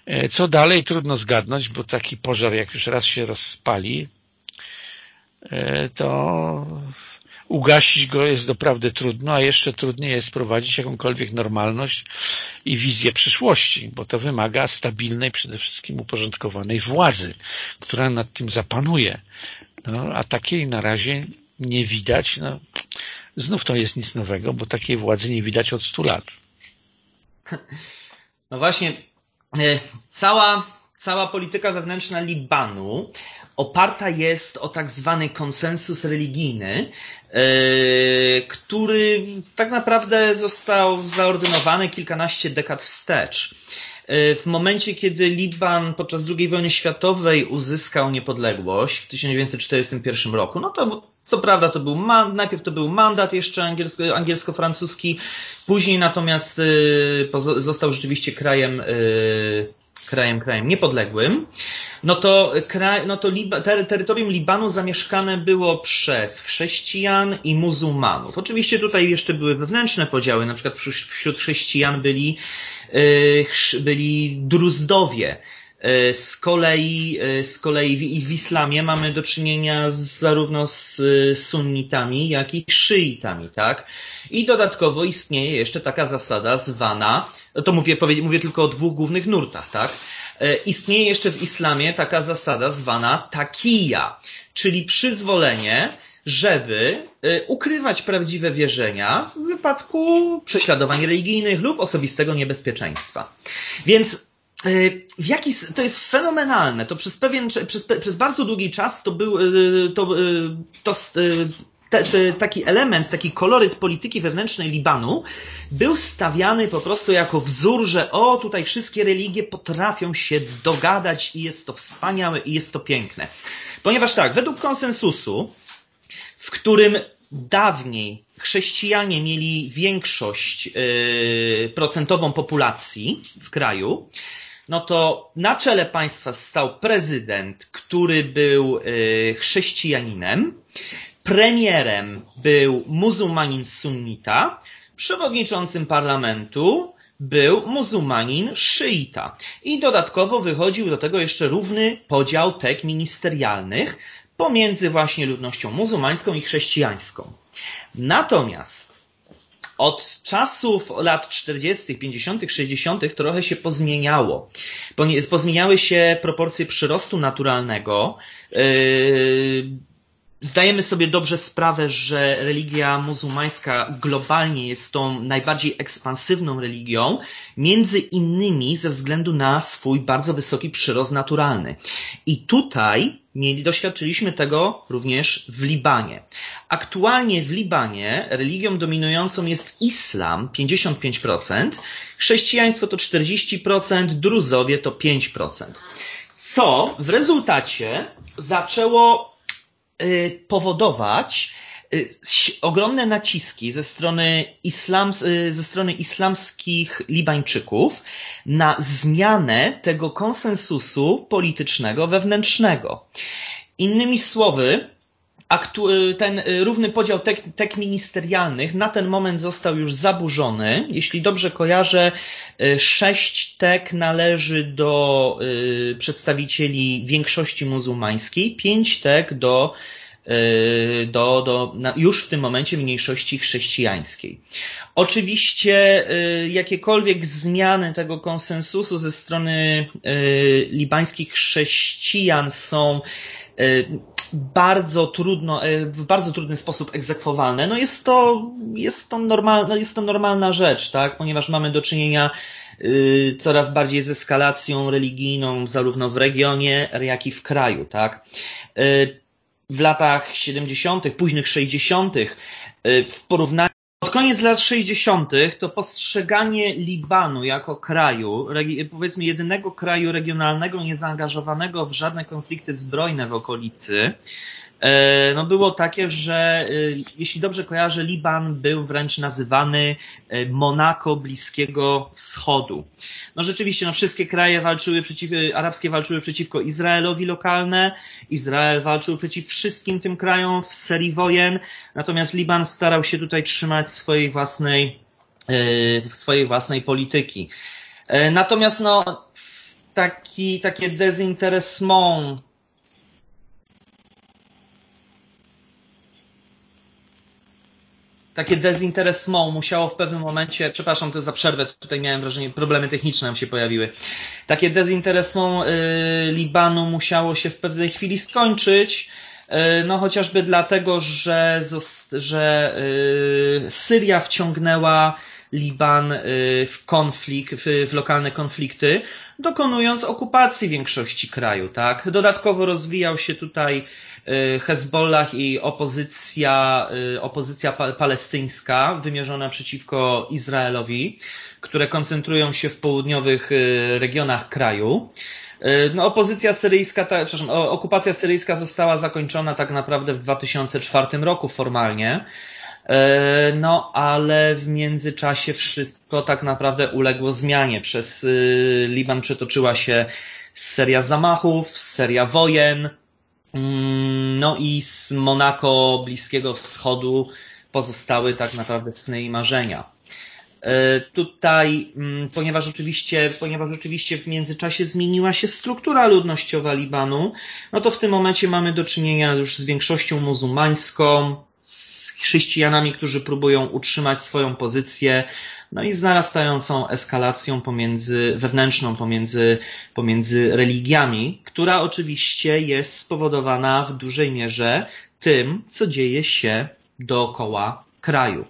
E, co dalej? Trudno zgadnąć, bo taki pożar, jak już raz się rozpali, e, to ugasić go jest doprawdy trudno, a jeszcze trudniej jest prowadzić jakąkolwiek normalność i wizję przyszłości, bo to wymaga stabilnej, przede wszystkim uporządkowanej władzy, która nad tym zapanuje. No, a takiej na razie nie widać. No, znów to jest nic nowego, bo takiej władzy nie widać od stu lat. No właśnie, cała, cała polityka wewnętrzna Libanu oparta jest o tak zwany konsensus religijny, e, który tak naprawdę został zaordynowany kilkanaście dekad wstecz. E, w momencie, kiedy Liban podczas II wojny światowej uzyskał niepodległość w 1941 roku, no to co prawda to był najpierw to był mandat jeszcze angielsko, angielsko-francuski, później natomiast y, został rzeczywiście krajem, y, krajem, krajem niepodległym. No to, kraj, no to Liba, ter, terytorium Libanu zamieszkane było przez chrześcijan i muzułmanów. Oczywiście tutaj jeszcze były wewnętrzne podziały, na przykład wśród chrześcijan byli, y, byli druzdowie, z kolei, e, z kolei w islamie mamy do czynienia z, zarówno z e, sunnitami, jak i szyitami, tak? I dodatkowo istnieje jeszcze taka zasada zwana, to mówię, mówię tylko o dwóch głównych nurtach, tak? Istnieje jeszcze w islamie taka zasada zwana takija, czyli przyzwolenie, żeby ukrywać prawdziwe wierzenia w wypadku prześladowań religijnych lub osobistego niebezpieczeństwa. Więc E, w jaki, to jest fenomenalne. To przez pewien, przez, przez bardzo długi czas to był, e, to, e, to, te, te, taki element, taki koloryt polityki wewnętrznej Libanu był stawiany po prostu jako wzór, że o, tutaj wszystkie religie potrafią się dogadać i jest to wspaniałe i jest to piękne. Ponieważ tak, według konsensusu, w którym dawniej chrześcijanie mieli większość procentową populacji w kraju, no to na czele państwa stał prezydent, który był y, chrześcijaninem, premierem był muzułmanin sunnita, przewodniczącym parlamentu był muzułmanin szyita. I dodatkowo wychodził do tego jeszcze równy podział tek ministerialnych pomiędzy właśnie ludnością muzułmańską i chrześcijańską. Natomiast od czasów lat 40., 50., 60. trochę się pozmieniało. Pozmieniały się proporcje przyrostu naturalnego. Zdajemy sobie dobrze sprawę, że religia muzułmańska globalnie jest tą najbardziej ekspansywną religią, między innymi ze względu na swój bardzo wysoki przyrost naturalny. I tutaj mieli, doświadczyliśmy tego również w Libanie. Aktualnie w Libanie religią dominującą jest islam 55%, chrześcijaństwo to 40%, druzowie to 5%. Co w rezultacie zaczęło powodować y, ogromne naciski ze strony, islam, y, ze strony islamskich Libańczyków na zmianę tego konsensusu politycznego wewnętrznego. Innymi słowy, ten równy podział tek, tek, ministerialnych na ten moment został już zaburzony. Jeśli dobrze kojarzę, sześć tek należy do przedstawicieli większości muzułmańskiej, pięć tek do Y, do, do, już w tym momencie mniejszości chrześcijańskiej. Oczywiście y, jakiekolwiek zmiany tego konsensusu ze strony y, libańskich chrześcijan są bardzo trudno, w bardzo trudny sposób egzekwowalne. No jest to, jest to, no jest to normalna rzecz, tak? Ponieważ mamy do czynienia coraz bardziej z eskalacją religijną zarówno w regionie, jak i w kraju, tak? w latach 70., późnych 60., y, w porównaniu pod koniec lat 60. to postrzeganie Libanu jako kraju, powiedzmy jedynego kraju regionalnego niezaangażowanego w żadne konflikty zbrojne w okolicy, no było takie, że e, jeśli dobrze kojarzę, Liban był wręcz nazywany e, Monako Bliskiego Wschodu. No rzeczywiście, no wszystkie kraje walczyły przeciw, arabskie walczyły przeciwko Izraelowi lokalne, Izrael walczył przeciw wszystkim tym krajom w serii wojen, natomiast Liban starał się tutaj trzymać swojej własnej, swojej własnej polityki. Natomiast no, taki, takie dezinteresment takie dezinteresment musiało w pewnym momencie, przepraszam to za przerwę, tutaj miałem wrażenie, problemy techniczne nam się pojawiły. Takie dezinteresment y, Libanu musiało się w pewnej chwili skończyć, y, no chociażby dlatego, że, że y, Syria wciągnęła Liban w konflikt, w, w lokalne konflikty, dokonując okupacji większości kraju, tak? Dodatkowo rozwijał się tutaj Y, Hezbollah i opozycja, y, opozycja palestyńska wymierzona przeciwko Izraelowi, które koncentrują się w południowych y, regionach kraju. No, opozycja syryjska, ta, przepraszam, okupacja syryjska została zakończona tak naprawdę w 2004 roku formalnie. No, ale w międzyczasie wszystko tak naprawdę uległo zmianie. Przez Liban przetoczyła się seria zamachów, seria wojen, Mm, no i z Monako Bliskiego Wschodu pozostały tak naprawdę sny i marzenia. E, tutaj, mm, ponieważ oczywiście, ponieważ oczywiście w międzyczasie zmieniła się struktura ludnościowa Libanu, no to w tym momencie mamy do czynienia już z większością muzułmańską, z chrześcijanami, którzy próbują utrzymać swoją pozycję, no i z narastającą eskalacją pomiędzy, wewnętrzną pomiędzy, pomiędzy religiami, która oczywiście jest spowodowana w dużej mierze tym, co dzieje się dookoła kraju.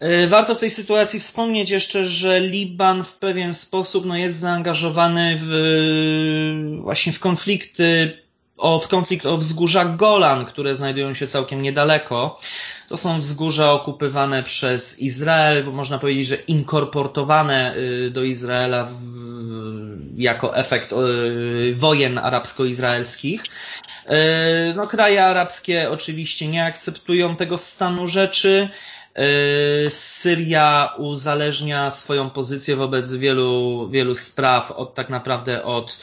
E, warto w tej sytuacji wspomnieć jeszcze, że Liban w pewien sposób no, jest zaangażowany w, właśnie w konflikty o, w konflikt o wzgórza Golan, które znajdują się całkiem niedaleko. To są wzgórza okupywane przez Izrael, bo można powiedzieć, że inkorporowane y, do Izraela jako efekt y, wojen arabsko-izraelskich. Y, no, kraje arabskie oczywiście nie akceptują tego stanu rzeczy. Syria uzależnia swoją pozycję wobec wielu, wielu spraw od tak naprawdę od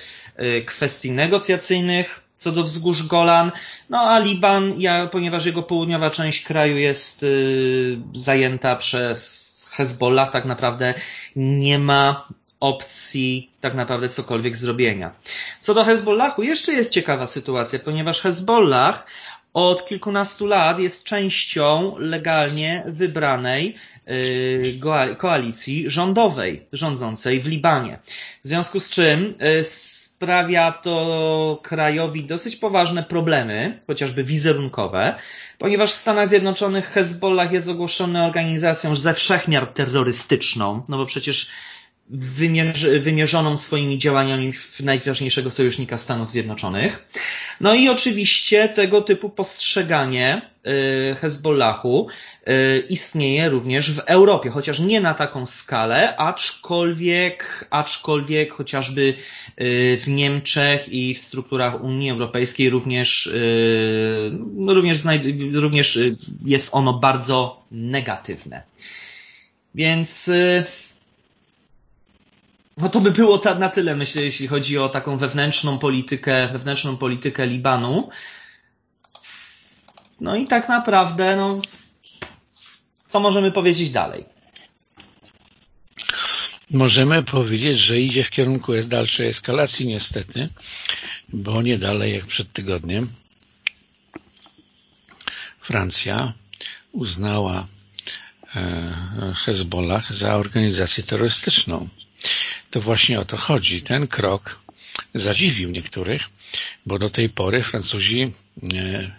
kwestii negocjacyjnych co do wzgórz Golan. No a Liban, ja, ponieważ jego południowa część kraju jest y, zajęta przez Hezbollah, tak naprawdę nie ma opcji tak naprawdę cokolwiek zrobienia. Co do Hezbollahu, jeszcze jest ciekawa sytuacja, ponieważ Hezbollah od kilkunastu lat jest częścią legalnie wybranej y, koalicji rządowej rządzącej w Libanie. W związku z czym y, sprawia to krajowi dosyć poważne problemy, chociażby wizerunkowe, ponieważ w Stanach Zjednoczonych Hezbollah jest ogłoszony organizacją ze wszechmiar terrorystyczną, no bo przecież wymierzoną swoimi działaniami w najważniejszego sojusznika Stanów Zjednoczonych. No i oczywiście tego typu postrzeganie y, Hezbollahu y, istnieje również w Europie, chociaż nie na taką skalę, aczkolwiek, aczkolwiek chociażby y, w Niemczech i w strukturach Unii Europejskiej również, również, również jest ono bardzo negatywne. Więc no to by było na tyle, myślę, jeśli chodzi o taką wewnętrzną politykę, wewnętrzną politykę Libanu. No i tak naprawdę, no, co możemy powiedzieć dalej? Możemy powiedzieć, że idzie w kierunku dalszej eskalacji niestety, bo nie dalej jak przed tygodniem Francja uznała e, Hezbollah za organizację terrorystyczną. To właśnie o to chodzi. Ten krok zadziwił niektórych, bo do tej pory Francuzi e,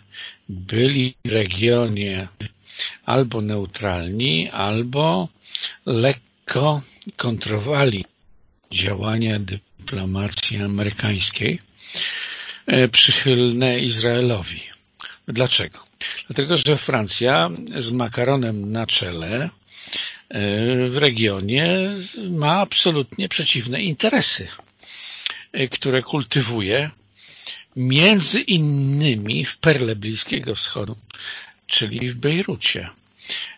byli w regionie albo neutralni, albo lekko kontrowali działania dyplomacji amerykańskiej e, przychylne Izraelowi. Dlaczego? Dlatego, że Francja z makaronem na czele w regionie ma absolutnie przeciwne interesy, e, które kultywuje między innymi w perle Bliskiego Wschodu, czyli w Bejrucie,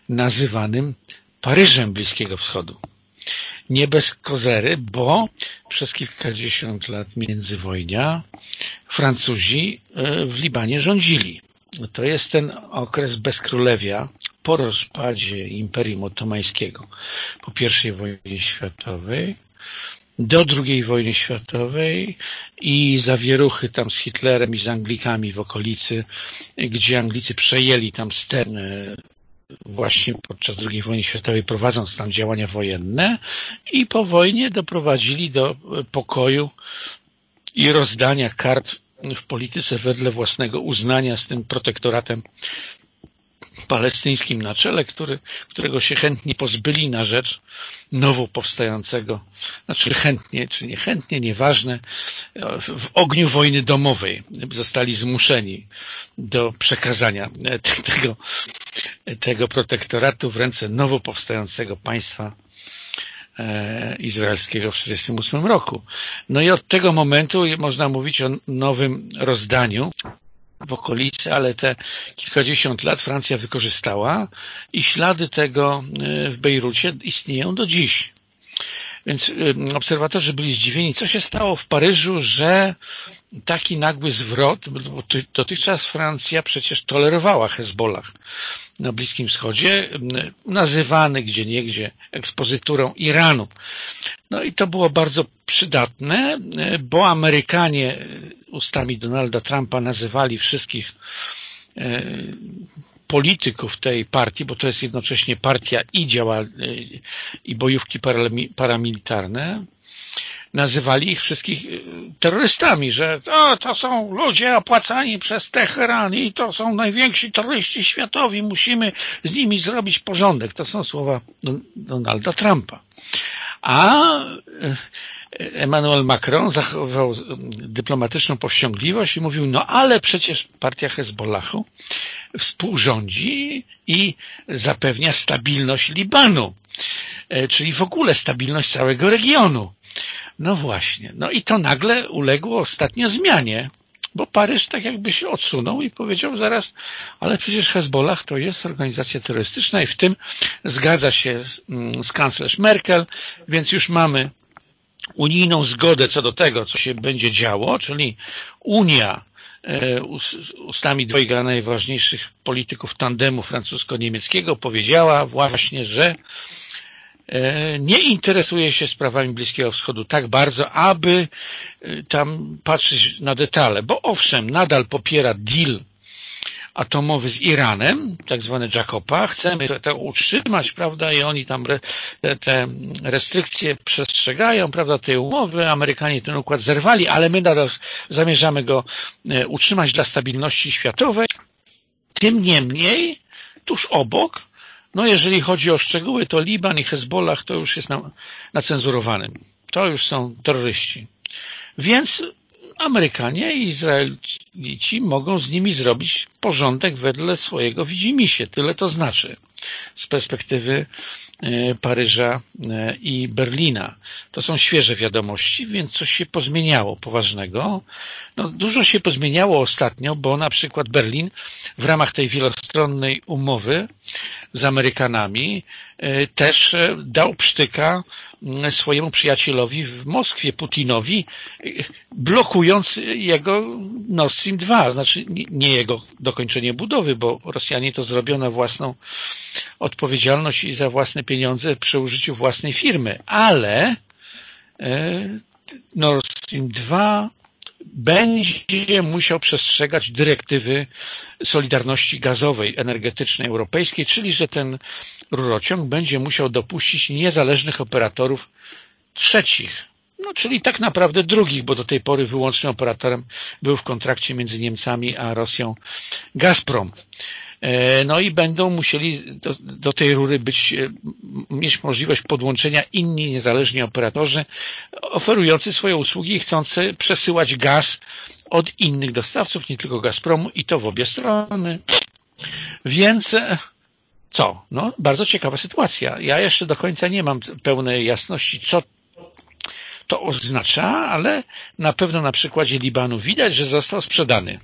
nazywanym Paryżem Bliskiego Wschodu. Nie bez kozery, bo przez kilkadziesiąt lat międzywojnia Francuzi e, w Libanie rządzili. To jest ten okres bezkrólewia po rozpadzie Imperium Otomańskiego po I wojnie światowej do II wojny światowej i zawieruchy tam z Hitlerem i z Anglikami w okolicy, gdzie Anglicy przejęli tam ster e, właśnie podczas II wojny światowej prowadząc tam działania wojenne i po wojnie doprowadzili do pokoju i rozdania kart w polityce wedle własnego uznania z tym protektoratem palestyńskim na czele, który, którego się chętnie pozbyli na rzecz nowo powstającego, znaczy chętnie, czy niechętnie, nieważne, w ogniu wojny domowej zostali zmuszeni do przekazania tego, tego protektoratu w ręce nowo powstającego państwa e, izraelskiego w 1948 roku. No i od tego momentu można mówić o nowym rozdaniu w okolicy, ale te kilkadziesiąt lat Francja wykorzystała i ślady tego y, w Bejrucie istnieją do dziś. Więc y, obserwatorzy byli zdziwieni, co się stało w Paryżu, że taki nagły zwrot, bo dotychczas Francja przecież tolerowała Hezbollah na Bliskim Wschodzie, nazywany gdzie niegdzie ekspozyturą Iranu. No i to było bardzo przydatne, bo Amerykanie ustami Donalda Trumpa nazywali wszystkich e, polityków tej partii, bo to jest jednocześnie partia i działa e, i bojówki paramilitarne, nazywali ich wszystkich y, terrorystami, że o, to są ludzie opłacani przez Teheran i to są najwięksi terroryści światowi, musimy z nimi zrobić porządek. To są słowa Donalda Trumpa. A y, Emmanuel Macron zachował y, dyplomatyczną powściągliwość i mówił, no ale przecież partia Hezbollahu współrządzi i zapewnia stabilność Libanu, czyli w ogóle stabilność całego regionu. No właśnie. No i to nagle uległo ostatnio zmianie, bo Paryż tak jakby się odsunął i powiedział zaraz, ale przecież Hezbollah to jest organizacja terrorystyczna i w tym zgadza się z, mm, z kanclerz Merkel, więc już mamy unijną zgodę co do tego, co się będzie działo, czyli Unia e, ustami dwojga najważniejszych polityków tandemu francusko-niemieckiego powiedziała właśnie, że nie interesuje się sprawami Bliskiego Wschodu tak bardzo, aby e, tam patrzeć na detale, bo owszem, nadal popiera deal atomowy z Iranem, tak zwany Jacopa, chcemy to, to utrzymać, prawda, i oni tam re, te restrykcje przestrzegają, prawda, tej umowy, Amerykanie ten układ zerwali, ale my nadal zamierzamy go e, utrzymać dla stabilności światowej. Tym niemniej, tuż obok, no jeżeli chodzi o szczegóły, to Liban i Hezbollah to już jest na, na cenzurowanym. To już są terroryści. Więc Amerykanie i Izraelici mogą z nimi zrobić porządek wedle swojego widzimisię. Tyle to znaczy. z perspektywy Paryża e, i Berlina. To są świeże wiadomości, więc coś się pozmieniało poważnego. No, dużo się pozmieniało ostatnio, bo na przykład Berlin w ramach tej wielostronnej umowy z Amerykanami e, też dał psztyka swojemu przyjacielowi w Moskwie, Putinowi, blokując jego Nord Stream 2, znaczy nie jego dokończenie budowy, bo Rosjanie to zrobią na własną odpowiedzialność i za własne pieniądze przy użyciu własnej firmy, ale e, Nord Stream 2 będzie musiał przestrzegać dyrektywy Solidarności Gazowej, Energetycznej Europejskiej, czyli że ten rurociąg będzie musiał dopuścić niezależnych operatorów trzecich, no czyli tak naprawdę drugich, bo do tej pory wyłącznym operatorem był w kontrakcie między Niemcami a Rosją Gazprom. E, no i będą musieli do, do, tej rury być, e, mieć możliwość podłączenia inni niezależni operatorzy oferujący swoje usługi i chcący przesyłać gaz od innych dostawców, nie tylko Gazpromu i to w obie strony. Więc e, co? No, bardzo ciekawa sytuacja. Ja jeszcze do końca nie mam pełnej jasności, co to oznacza, ale na pewno na przykładzie Libanu widać, że został sprzedany.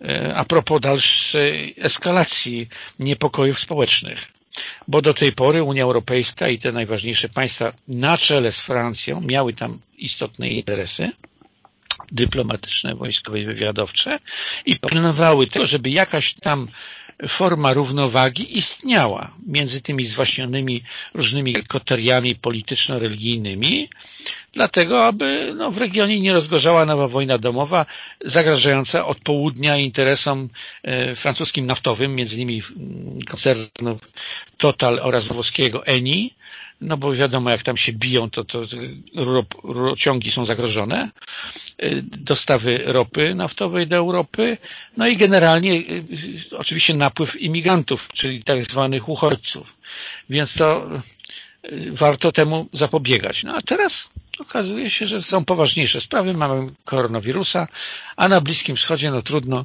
E, a propos dalszej eskalacji niepokojów społecznych. Bo do tej pory Unia Europejska i te najważniejsze państwa na czele z Francją miały tam istotne interesy dyplomatyczne, wojskowe i wywiadowcze i pilnowały tego, żeby jakaś tam forma równowagi istniała między tymi zwaśnionymi różnymi koteriami polityczno-religijnymi, dlatego aby no, w regionie nie rozgorzała nowa wojna domowa zagrażająca od południa interesom e, francuskim naftowym, między innymi koncernów Total oraz włoskiego Eni, no bo wiadomo, jak tam się biją, to, to rurociągi są zagrożone, y, dostawy ropy naftowej do Europy, no i generalnie y, oczywiście napływ imigrantów, czyli tak zwanych uchodźców. Więc to y, warto temu zapobiegać. No a teraz okazuje się, że są poważniejsze sprawy. Mamy koronawirusa, a na Bliskim Wschodzie no trudno,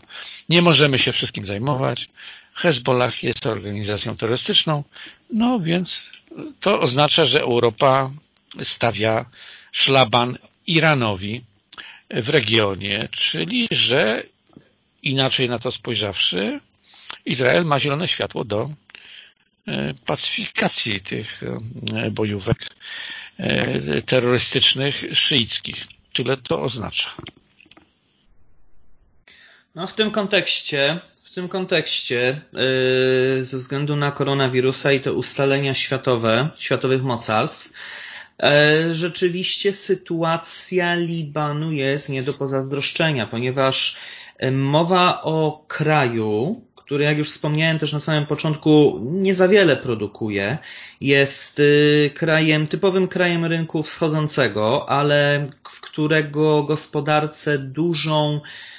nie możemy się wszystkim zajmować. Hezbollah jest organizacją terrorystyczną, no więc to oznacza, że Europa stawia szlaban Iranowi w regionie, czyli że inaczej na to spojrzawszy, Izrael ma zielone światło do e, pacyfikacji tych e, bojówek e, terrorystycznych szyickich. Tyle to oznacza. No w tym kontekście w tym kontekście, yy, ze względu na koronawirusa i te ustalenia światowe, światowych mocarstw, yy, rzeczywiście sytuacja Libanu jest nie do pozazdroszczenia, ponieważ yy, mowa o kraju, który, jak już wspomniałem też na samym początku, nie za wiele produkuje. Jest krajem, typowym krajem rynku wschodzącego, ale w którego gospodarce dużą Y,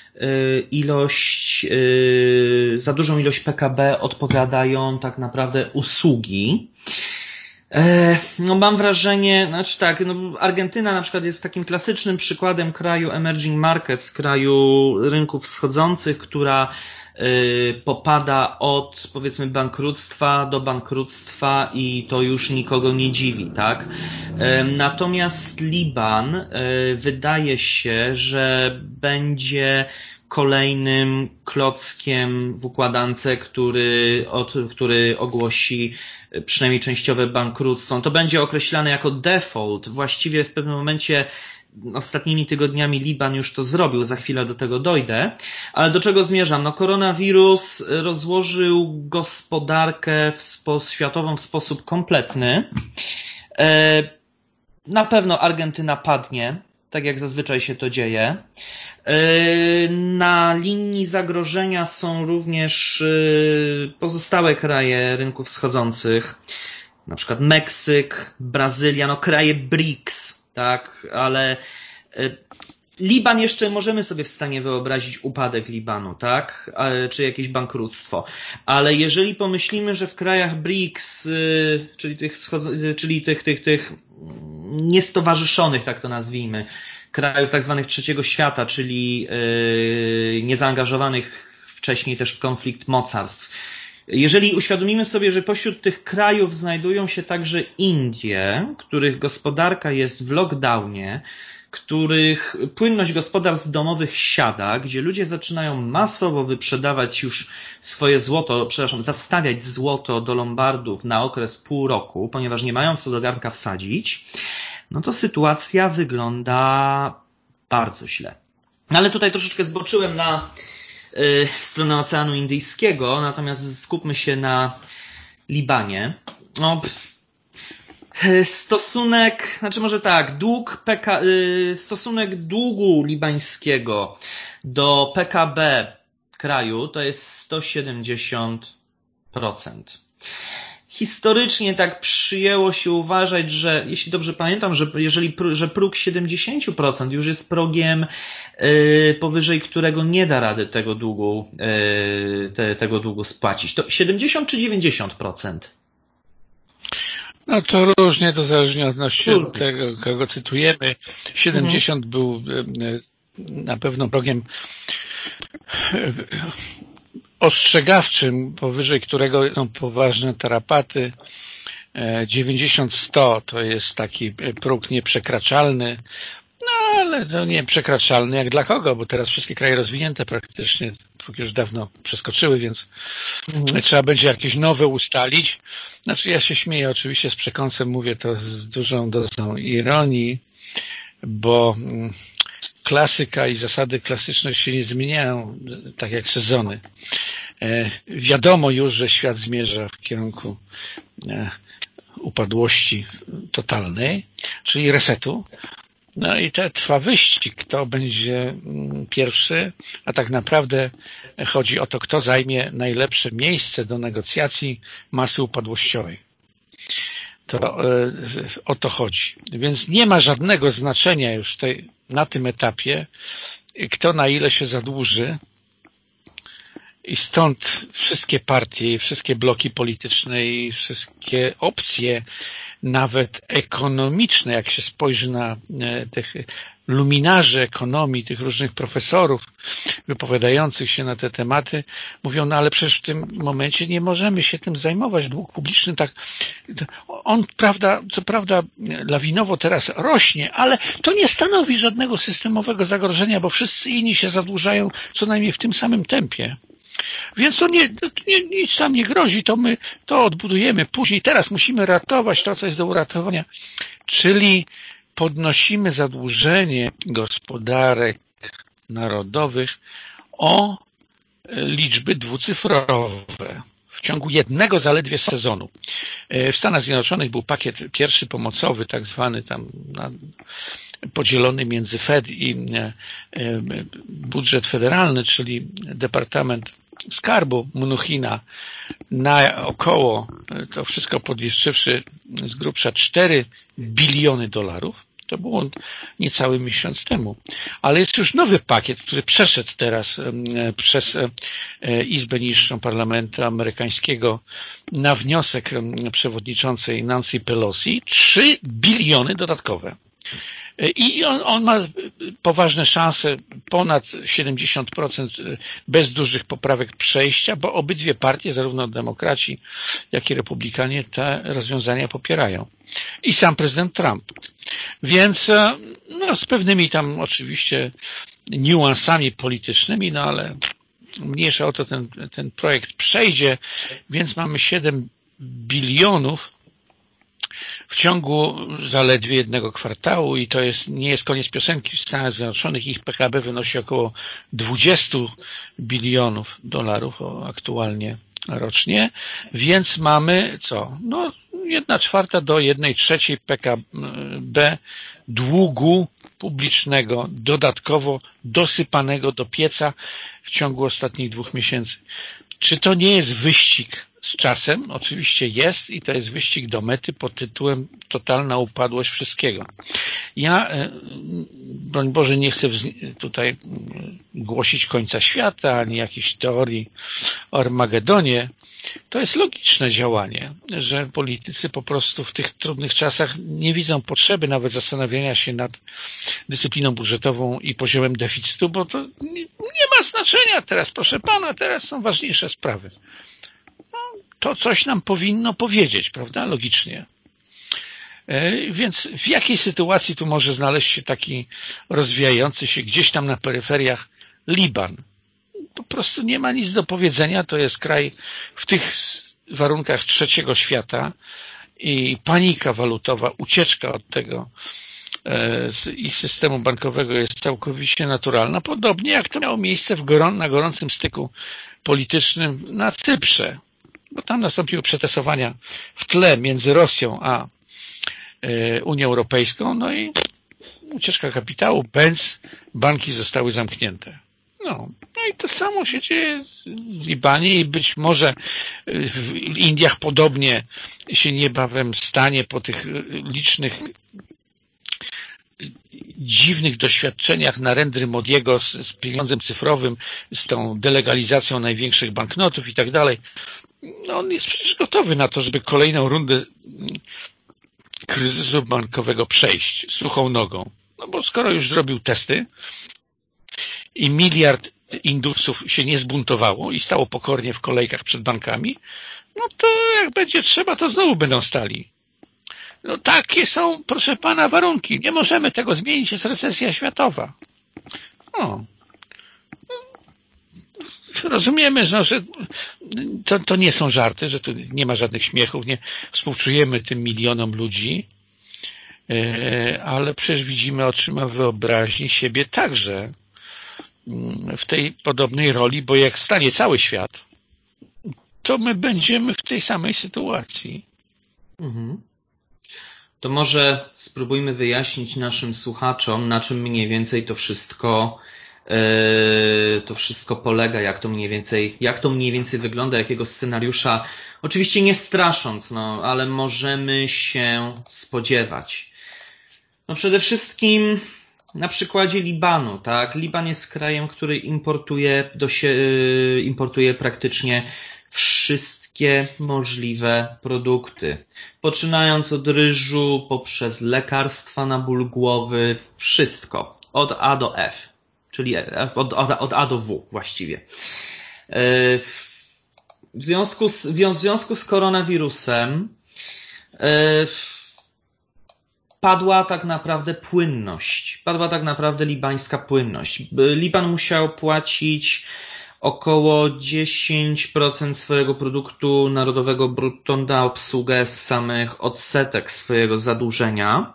ilość, y, za dużą ilość PKB odpowiadają tak naprawdę usługi. E, no mam wrażenie, znaczy tak, no Argentyna na przykład jest takim klasycznym przykładem kraju emerging markets, kraju rynków wschodzących, która Y, popada od powiedzmy bankructwa do bankructwa i to już nikogo nie dziwi, tak? Y, natomiast Liban y, wydaje się, że będzie kolejnym klockiem w układance, który, od, który ogłosi przynajmniej częściowe bankructwo. To będzie określane jako default. Właściwie w pewnym momencie ostatnimi tygodniami Liban już to zrobił, za chwilę do tego dojdę. Ale do czego zmierzam? No koronawirus rozłożył gospodarkę w spo, światową w sposób kompletny. E, na pewno Argentyna padnie, tak jak zazwyczaj się to dzieje. E, na linii zagrożenia są również e, pozostałe kraje rynków wschodzących, na przykład Meksyk, Brazylia, no kraje BRICS, tak, ale e, Liban jeszcze możemy sobie w stanie wyobrazić upadek Libanu, tak? Czy jakieś bankructwo. Ale jeżeli pomyślimy, że w krajach BRICS, e, czyli tych, czyli tych, tych, tych niestowarzyszonych, tak to nazwijmy, krajów tak zwanych trzeciego świata, czyli e, niezaangażowanych wcześniej też w konflikt mocarstw, Jeżeli uświadomimy sobie, że pośród tych krajów znajdują się także Indie, których gospodarka jest w lockdownie, których płynność gospodarstw domowych siada, gdzie ludzie zaczynają masowo wyprzedawać już swoje złoto, przepraszam, zastawiać złoto do lombardów na okres pół roku, ponieważ nie mają co do garnka wsadzić, no to sytuacja wygląda bardzo źle. No ale tutaj troszeczkę zboczyłem na w stronę Oceanu Indyjskiego, natomiast skupmy się na Libanie. No, stosunek, znaczy może tak, dług PK, y, stosunek długu libańskiego do PKB kraju to jest 170%. Historycznie tak przyjęło się uważać, że jeśli dobrze pamiętam, że jeżeli że próg 70% już jest progiem yy, powyżej którego nie da rady tego długu, yy, te, tego długu spłacić. To 70 czy 90%? No to różnie, to zależnie od tego, kogo cytujemy. 70 mhm. był na pewno progiem ostrzegawczym, powyżej którego są poważne tarapaty. 90-100 to jest taki próg nieprzekraczalny, no ale to nieprzekraczalny jak dla kogo, bo teraz wszystkie kraje rozwinięte praktycznie próg już dawno przeskoczyły, więc mhm. trzeba będzie jakieś nowe ustalić. Znaczy ja się śmieję oczywiście z przekąsem, mówię to z dużą dozą ironii, bo mm, klasyka i zasady klasyczne się nie zmieniają, tak jak sezony. E, wiadomo już, że świat zmierza w kierunku e, upadłości totalnej, czyli resetu. No i te trwa wyścig, kto będzie mm, pierwszy, a tak naprawdę chodzi o to, kto zajmie najlepsze miejsce do negocjacji masy upadłościowej. To e, o to chodzi. Więc nie ma żadnego znaczenia już tej, na tym etapie, kto na ile się zadłuży i stąd wszystkie partie, wszystkie bloki polityczne i wszystkie opcje nawet ekonomiczne, jak się spojrzy na e, tych luminarzy ekonomii, tych różnych profesorów wypowiadających się na te tematy, mówią, no ale przecież w tym momencie nie możemy się tym zajmować. Dług publiczny tak, on prawda, co prawda lawinowo teraz rośnie, ale to nie stanowi żadnego systemowego zagrożenia, bo wszyscy inni się zadłużają co najmniej w tym samym tempie. Więc to nie, nie, nic tam nie grozi, to my to odbudujemy później. Teraz musimy ratować to, co jest do uratowania. Czyli podnosimy zadłużenie gospodarek narodowych o liczby dwucyfrowe w ciągu jednego zaledwie sezonu. W Stanach Zjednoczonych był pakiet pierwszy pomocowy, tak zwany tam podzielony między Fed i e, e, budżet federalny, czyli Departament Skarbu Mnuchina na około, to wszystko podliczywszy z grubsza 4 biliony dolarów, to było niecały miesiąc temu. Ale jest już nowy pakiet, który przeszedł teraz przez Izbę Niższą Parlamentu Amerykańskiego na wniosek przewodniczącej Nancy Pelosi 3 biliony dodatkowe. I on, on, ma poważne szanse, ponad 70% bez dużych poprawek przejścia, bo obydwie partie, zarówno demokraci, jak i republikanie, te rozwiązania popierają. I sam prezydent Trump. Więc e, no, z pewnymi tam oczywiście niuansami politycznymi, no ale mniejsza o to ten, ten projekt przejdzie, więc mamy 7 bilionów w ciągu zaledwie jednego kwartału i to jest, nie jest koniec piosenki w Stanach Zjednoczonych. Ich PKB wynosi około 20 bilionów dolarów aktualnie rocznie, więc mamy co? No, jedna czwarta do jednej trzeciej PKB długu publicznego dodatkowo dosypanego do pieca w ciągu ostatnich dwóch miesięcy. Czy to nie jest wyścig z czasem oczywiście jest i to jest wyścig do mety pod tytułem totalna upadłość wszystkiego. Ja, e, broń Boże, nie chcę tutaj głosić końca świata, ani jakiejś teorii o Armagedonie. To jest logiczne działanie, że politycy po prostu w tych trudnych czasach nie widzą potrzeby nawet zastanawiania się nad dyscypliną budżetową i poziomem deficytu, bo to nie ma znaczenia teraz, proszę pana, teraz są ważniejsze sprawy. To coś nam powinno powiedzieć, prawda? Logicznie. E, więc w jakiej sytuacji tu może znaleźć się taki rozwijający się gdzieś tam na peryferiach Liban? Po prostu nie ma nic do powiedzenia. To jest kraj w tych warunkach trzeciego świata i panika walutowa, ucieczka od tego e, ich systemu bankowego jest całkowicie naturalna, podobnie jak to miało miejsce w gorą, na gorącym styku politycznym na Cyprze, bo tam nastąpiły przetesowania w tle między Rosją a e, Unią Europejską, no i ucieczka kapitału, pędz, banki zostały zamknięte. No, no i to samo się dzieje w Libanie i być może w Indiach podobnie się niebawem stanie po tych licznych dziwnych doświadczeniach na rendry Modiego z, z pieniądzem cyfrowym, z tą delegalizacją największych banknotów i tak dalej. No on jest przecież gotowy na to, żeby kolejną rundę kryzysu bankowego przejść suchą nogą. No bo skoro już zrobił testy, i miliard Indusów się nie zbuntowało i stało pokornie w kolejkach przed bankami, no to jak będzie trzeba, to znowu będą stali. No takie są, proszę pana, warunki. Nie możemy tego zmienić, jest recesja światowa. No. Rozumiemy, że, to, to nie są żarty, że tu nie ma żadnych śmiechów, nie współczujemy tym milionom ludzi, e, ale przecież widzimy oczyma wyobraźni siebie także w tej podobnej roli, bo jak stanie cały świat, to my będziemy w tej samej sytuacji. Mhm. To może spróbujmy wyjaśnić naszym słuchaczom, na czym mniej więcej to wszystko to wszystko polega, jak to mniej więcej, jak to mniej więcej wygląda, jakiego scenariusza, oczywiście nie strasząc, no, ale możemy się spodziewać. No przede wszystkim na przykładzie Libanu, tak? Liban jest krajem, który importuje, do się, y, importuje praktycznie wszystkie możliwe produkty. Poczynając od ryżu, poprzez lekarstwa na ból głowy, wszystko. Od A do F, czyli od, od, od A do W właściwie. Y, w związku z, w związku z koronawirusem padła tak naprawdę płynność. Padła tak naprawdę libańska płynność. Liban musiał płacić około 10% swojego produktu narodowego brutto na obsługę samych odsetek swojego zadłużenia.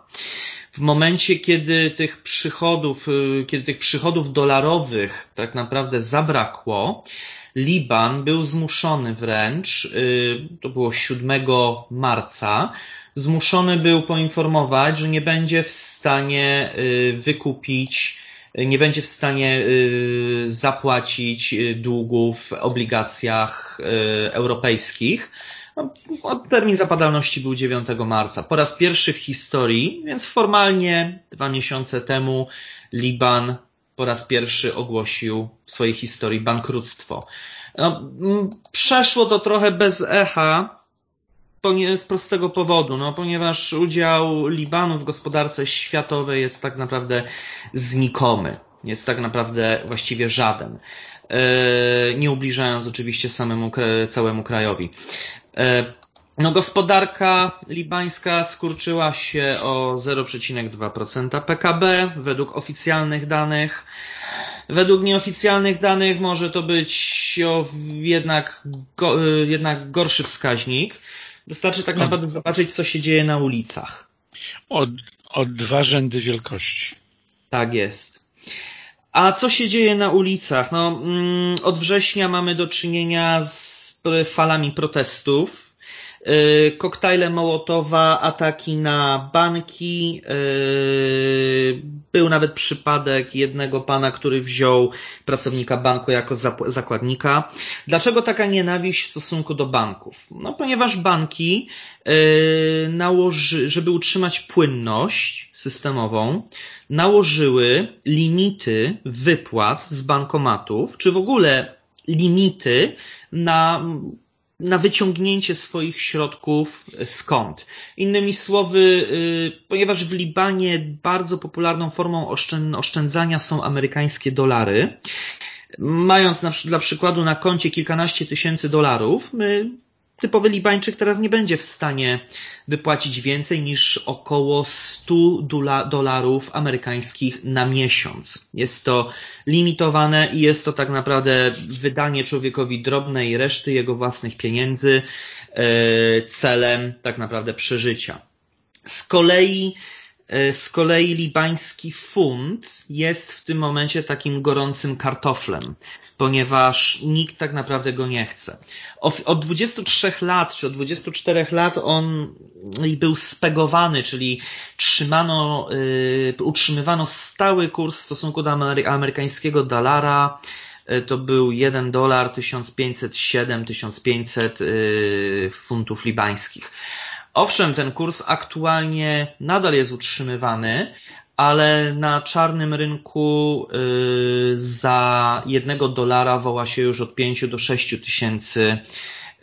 W momencie, kiedy tych przychodów, y, kiedy tych przychodów dolarowych tak naprawdę zabrakło, Liban był zmuszony wręcz, y, to było 7 marca, zmuszony był poinformować, że nie będzie w stanie y, wykupić, nie będzie w stanie zapłacić długów w obligacjach europejskich. No, termin zapadalności był 9 marca. Po raz pierwszy w historii, więc formalnie dwa miesiące temu Liban po raz pierwszy ogłosił w swojej historii bankructwo. No, przeszło to trochę bez echa, z prostego powodu, no, ponieważ udział Libanu w gospodarce światowej jest tak naprawdę znikomy. Jest tak naprawdę właściwie żaden. E, nie ubliżając oczywiście samemu całemu krajowi. E, no, gospodarka libańska skurczyła się o 0,2% PKB według oficjalnych danych. Według nieoficjalnych danych może to być jednak, go, jednak gorszy wskaźnik. Wystarczy tak naprawdę zobaczyć, co się dzieje na ulicach. O, o dwa rzędy wielkości. Tak jest. A co się dzieje na ulicach? No, mm, od września mamy do czynienia z falami protestów Y, koktajle Mołotowa, ataki na banki. Y, był nawet przypadek jednego pana, który wziął pracownika banku jako zakładnika. Dlaczego taka nienawiść w stosunku do banków? No, ponieważ banki y, nałoży, żeby utrzymać płynność systemową, nałożyły limity wypłat z bankomatów, czy w ogóle limity na na wyciągnięcie swoich środków kont. Innymi słowy, y, ponieważ w Libanie bardzo popularną formą oszczędzania są amerykańskie dolary, mając na, dla przykładu na koncie kilkanaście tysięcy dolarów, my typowy Libańczyk teraz nie będzie w stanie wypłacić więcej niż około 100 dolarów amerykańskich na miesiąc. Jest to limitowane i jest to tak naprawdę wydanie człowiekowi drobnej reszty jego własnych pieniędzy e, celem tak naprawdę przeżycia. Z kolei z kolei libański funt jest w tym momencie takim gorącym kartoflem ponieważ nikt tak naprawdę go nie chce. Od 23 lat, czy od 24 lat on był spegowany, czyli trzymano, yy, utrzymywano stały kurs w stosunku do amerykańskiego dolara, yy, to był 1 dolar 1507-1500 yy, funtów libańskich. Owszem, ten kurs aktualnie nadal jest utrzymywany, ale na czarnym rynku y, za jednego dolara woła się już od 5 do 6 tysięcy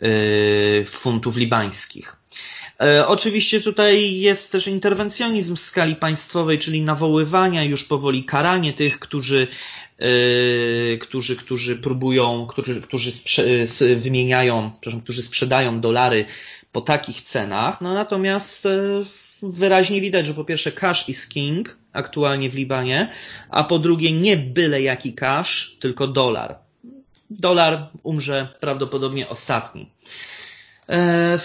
y, funtów libańskich. E, oczywiście tutaj jest też interwencjonizm w skali państwowej, czyli nawoływania, już powoli karanie tych, którzy, y, którzy, którzy próbują, którzy, którzy wymieniają, przepraszam, którzy sprzedają dolary po takich cenach. No natomiast wyraźnie widać, że po pierwsze cash is king aktualnie w Libanie, a po drugie nie byle jaki cash, tylko dolar. Dolar umrze prawdopodobnie ostatni. E,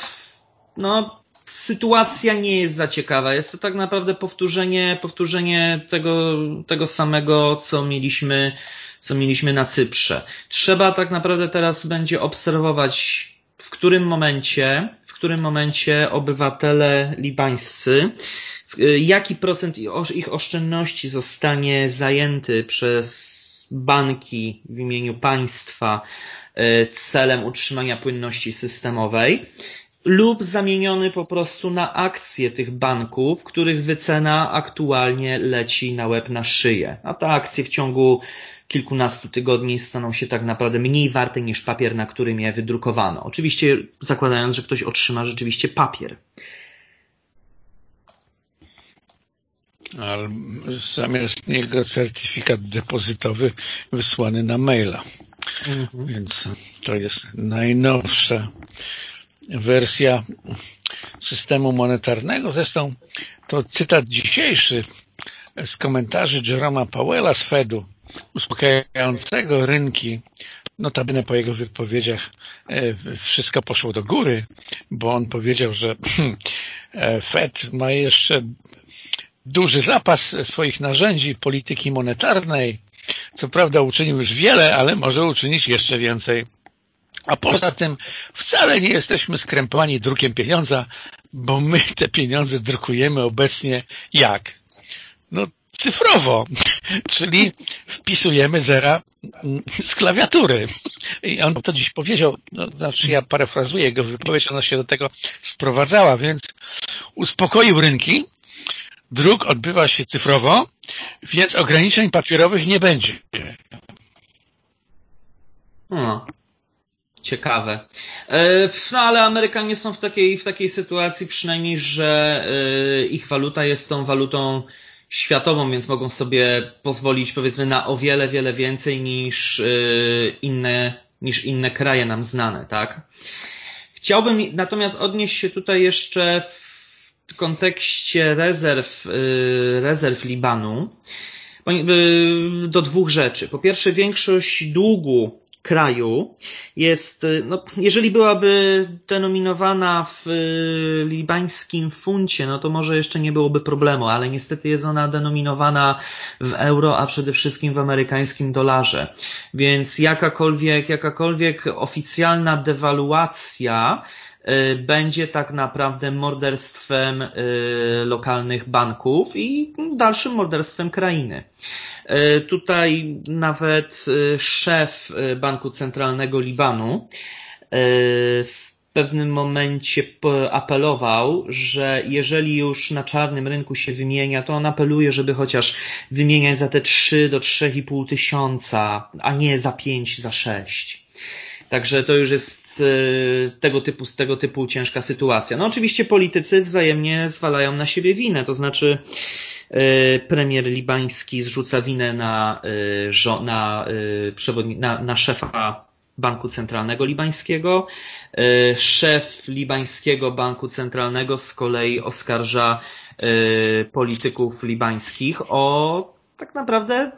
no, sytuacja nie jest za ciekawa. Jest to tak naprawdę powtórzenie, powtórzenie tego, tego samego, co mieliśmy, co mieliśmy na Cyprze. Trzeba tak naprawdę teraz będzie obserwować, w którym momencie którym momencie obywatele libańscy, jaki procent ich oszczędności zostanie zajęty przez banki w imieniu państwa e, celem utrzymania płynności systemowej lub zamieniony po prostu na akcje tych banków, których wycena aktualnie leci na łeb na szyję. A te akcje w ciągu kilkunastu tygodni staną się tak naprawdę mniej warte niż papier, na którym je wydrukowano. Oczywiście zakładając, że ktoś otrzyma rzeczywiście papier. Ale zamiast niego certyfikat depozytowy wysłany na maila. Mhm. Więc to jest najnowsza wersja systemu monetarnego. Zresztą to cytat dzisiejszy z komentarzy Jeroma Powella z Fedu uspokajającego rynki. Notabene po jego wypowiedziach e, wszystko poszło do góry, bo on powiedział, że e, Fed ma jeszcze duży zapas swoich narzędzi polityki monetarnej. Co prawda uczynił już wiele, ale może uczynić jeszcze więcej. A poza tym wcale nie jesteśmy skrępowani drukiem pieniądza, bo my te pieniądze drukujemy obecnie jak? No cyfrowo, czyli wpisujemy zera z klawiatury. I on to dziś powiedział, no, znaczy ja parafrazuję jego wypowiedź, ona się do tego sprowadzała, więc uspokoił rynki, druk odbywa się cyfrowo, więc ograniczeń papierowych nie będzie. Hmm. Ciekawe. E, no ale Amerykanie są w takiej, w takiej sytuacji przynajmniej, że e, ich waluta jest tą walutą światową, więc mogą sobie pozwolić powiedzmy na o wiele, wiele więcej niż y, inne, niż inne kraje nam znane, tak? Chciałbym natomiast odnieść się tutaj jeszcze w kontekście rezerw, y, rezerw Libanu y, do dwóch rzeczy. Po pierwsze, większość długu kraju jest, no, jeżeli byłaby denominowana w y, libańskim funcie, no to może jeszcze nie byłoby problemu, ale niestety jest ona denominowana w euro, a przede wszystkim w amerykańskim dolarze. Więc jakakolwiek, jakakolwiek oficjalna dewaluacja y, będzie tak naprawdę morderstwem y, lokalnych banków i dalszym morderstwem krainy. E, tutaj nawet szef Banku Centralnego Libanu w pewnym momencie apelował, że jeżeli już na czarnym rynku się wymienia, to on apeluje, żeby chociaż wymieniać za te 3 do 3,5 tysiąca, a nie za 5, za 6. Także to już jest tego typu, tego typu ciężka sytuacja. No oczywiście politycy wzajemnie zwalają na siebie winę, to znaczy E, premier libański zrzuca winę na, e, na, na, na szefa Banku Centralnego Libańskiego. Szef Libańskiego Banku Centralnego z kolei oskarża polityków libańskich o tak naprawdę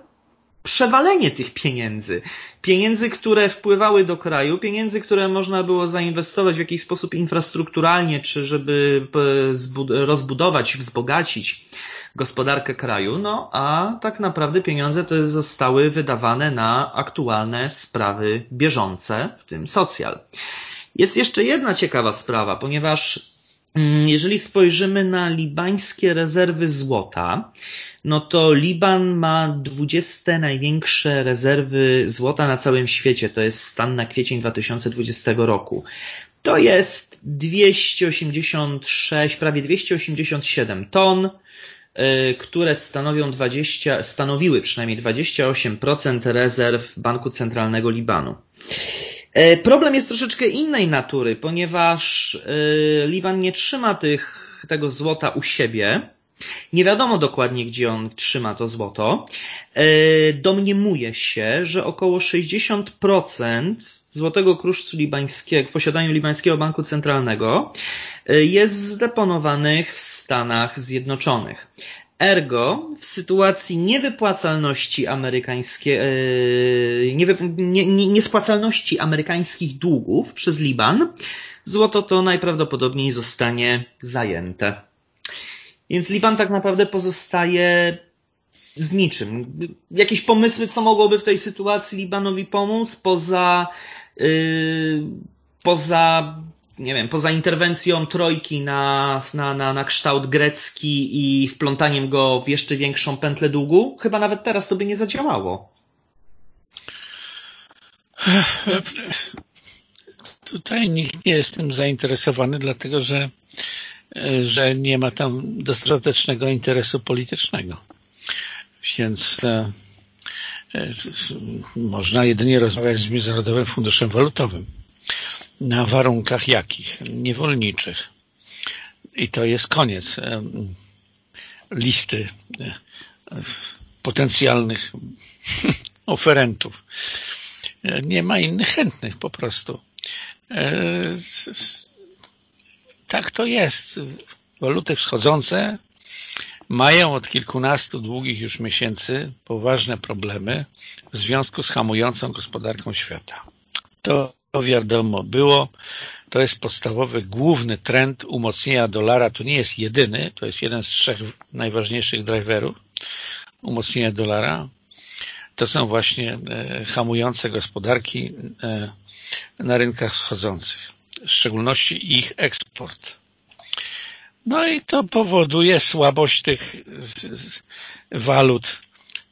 przewalenie tych pieniędzy. Pieniędzy, które wpływały do kraju, pieniędzy, które można było zainwestować w jakiś sposób infrastrukturalnie, czy żeby rozbudować, wzbogacić gospodarkę kraju, no a tak naprawdę pieniądze te zostały wydawane na aktualne sprawy bieżące, w tym socjal. Jest jeszcze jedna ciekawa sprawa, ponieważ mm, jeżeli spojrzymy na libańskie rezerwy złota, no to Liban ma 20 największe rezerwy złota na całym świecie. To jest stan na kwiecień 2020 roku. To jest 286, prawie 287 ton, y, które stanowią 20, stanowiły przynajmniej 28% rezerw Banku Centralnego Libanu. Y, problem jest troszeczkę innej natury, ponieważ y, Liban nie trzyma tych, tego złota u siebie, nie wiadomo dokładnie, gdzie on trzyma to złoto. E, domniemuje się, że około 60% złotego kruszcu libańskiego, w posiadaniu libańskiego banku centralnego e, jest zdeponowanych w Stanach Zjednoczonych. Ergo, w sytuacji niewypłacalności amerykańskiej, nie, nie, niespłacalności amerykańskich długów przez Liban, złoto to najprawdopodobniej zostanie zajęte. Więc Liban tak naprawdę pozostaje z niczym. Jakieś pomysły, co mogłoby w tej sytuacji Libanowi pomóc, poza, yy, poza nie wiem, poza interwencją trojki na, na, na, na kształt grecki i wplątaniem go w jeszcze większą pętlę długu, chyba nawet teraz to by nie zadziałało. Tutaj nikt nie jest tym zainteresowany, dlatego że że nie ma tam dostatecznego interesu politycznego. Więc e, e, można jedynie rozmawiać z Międzynarodowym Funduszem Walutowym. Na warunkach jakich? Niewolniczych. I to jest koniec e, listy potencjalnych oferentów. Nie ma innych chętnych po prostu tak to jest. Waluty wschodzące mają od kilkunastu długich już miesięcy poważne problemy w związku z hamującą gospodarką świata. To wiadomo było, to jest podstawowy, główny trend umocnienia dolara. To nie jest jedyny, to jest jeden z trzech najważniejszych driverów umocnienia dolara. To są właśnie e, hamujące gospodarki e, na rynkach wschodzących w szczególności ich eksport. No i to powoduje słabość tych walut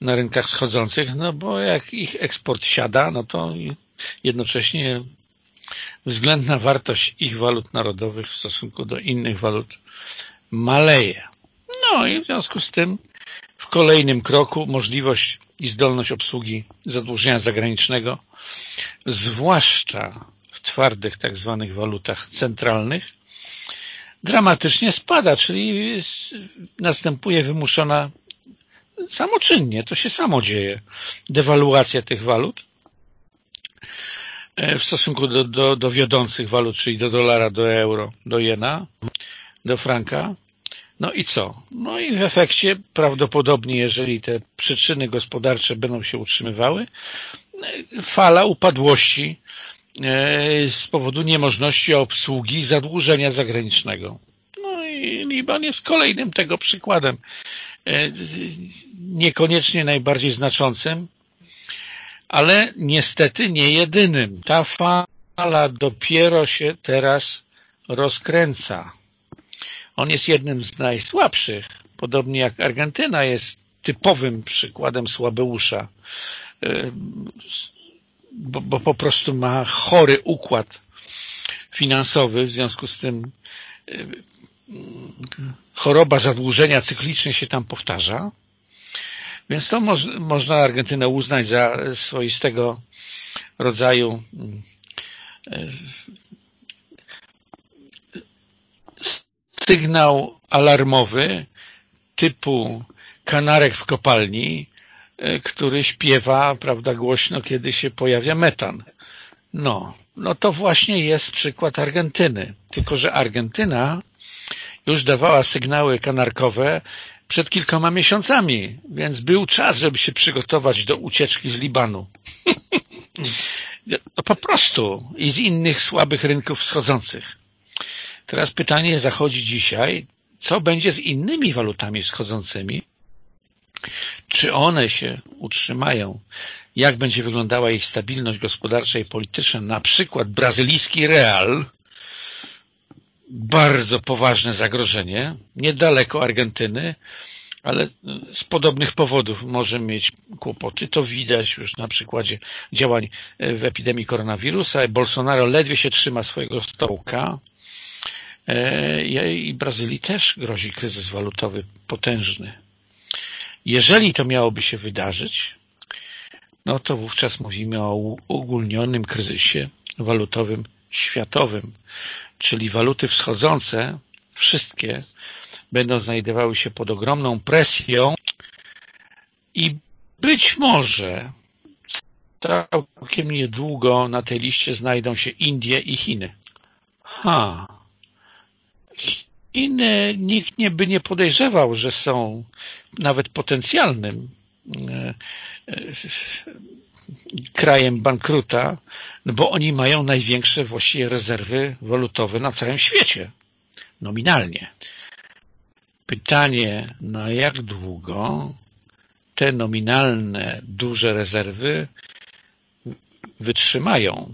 na rynkach wschodzących, no bo jak ich eksport siada, no to jednocześnie względna wartość ich walut narodowych w stosunku do innych walut maleje. No i w związku z tym w kolejnym kroku możliwość i zdolność obsługi zadłużenia zagranicznego, zwłaszcza twardych tak zwanych walutach centralnych dramatycznie spada, czyli następuje wymuszona samoczynnie, to się samo dzieje, dewaluacja tych walut e, w stosunku do, do, do wiodących walut, czyli do dolara, do euro, do jena, do franka. No i co? No i w efekcie prawdopodobnie, jeżeli te przyczyny gospodarcze będą się utrzymywały, e, fala upadłości z powodu niemożności obsługi zadłużenia zagranicznego. No i Liban jest kolejnym tego przykładem. E, niekoniecznie najbardziej znaczącym, ale niestety nie jedynym. Ta fala dopiero się teraz rozkręca. On jest jednym z najsłabszych, podobnie jak Argentyna jest typowym przykładem słabeusza e, bo, bo po prostu ma chory układ finansowy, w związku z tym y, choroba zadłużenia cyklicznie się tam powtarza. Więc to moż, można Argentynę uznać za swoistego rodzaju y, sygnał alarmowy typu kanarek w kopalni, który śpiewa prawda, głośno, kiedy się pojawia metan. No, no to właśnie jest przykład Argentyny. Tylko, że Argentyna już dawała sygnały kanarkowe przed kilkoma miesiącami, więc był czas, żeby się przygotować do ucieczki z Libanu. no po prostu i z innych słabych rynków wschodzących. Teraz pytanie zachodzi dzisiaj, co będzie z innymi walutami wschodzącymi? Czy one się utrzymają? Jak będzie wyglądała ich stabilność gospodarcza i polityczna? Na przykład brazylijski real, bardzo poważne zagrożenie, niedaleko Argentyny, ale z podobnych powodów może mieć kłopoty. To widać już na przykładzie działań w epidemii koronawirusa. Bolsonaro ledwie się trzyma swojego stołka e, i Brazylii też grozi kryzys walutowy potężny. Jeżeli to miałoby się wydarzyć, no to wówczas mówimy o uogólnionym kryzysie walutowym światowym, czyli waluty wschodzące, wszystkie będą znajdowały się pod ogromną presją i być może całkiem niedługo na tej liście znajdą się Indie i Chiny. Ha. Chiny nikt nie by nie podejrzewał, że są nawet potencjalnym e, e, krajem bankruta, no bo oni mają największe właściwie rezerwy walutowe na całym świecie. Nominalnie. Pytanie, na jak długo te nominalne, duże rezerwy wytrzymają.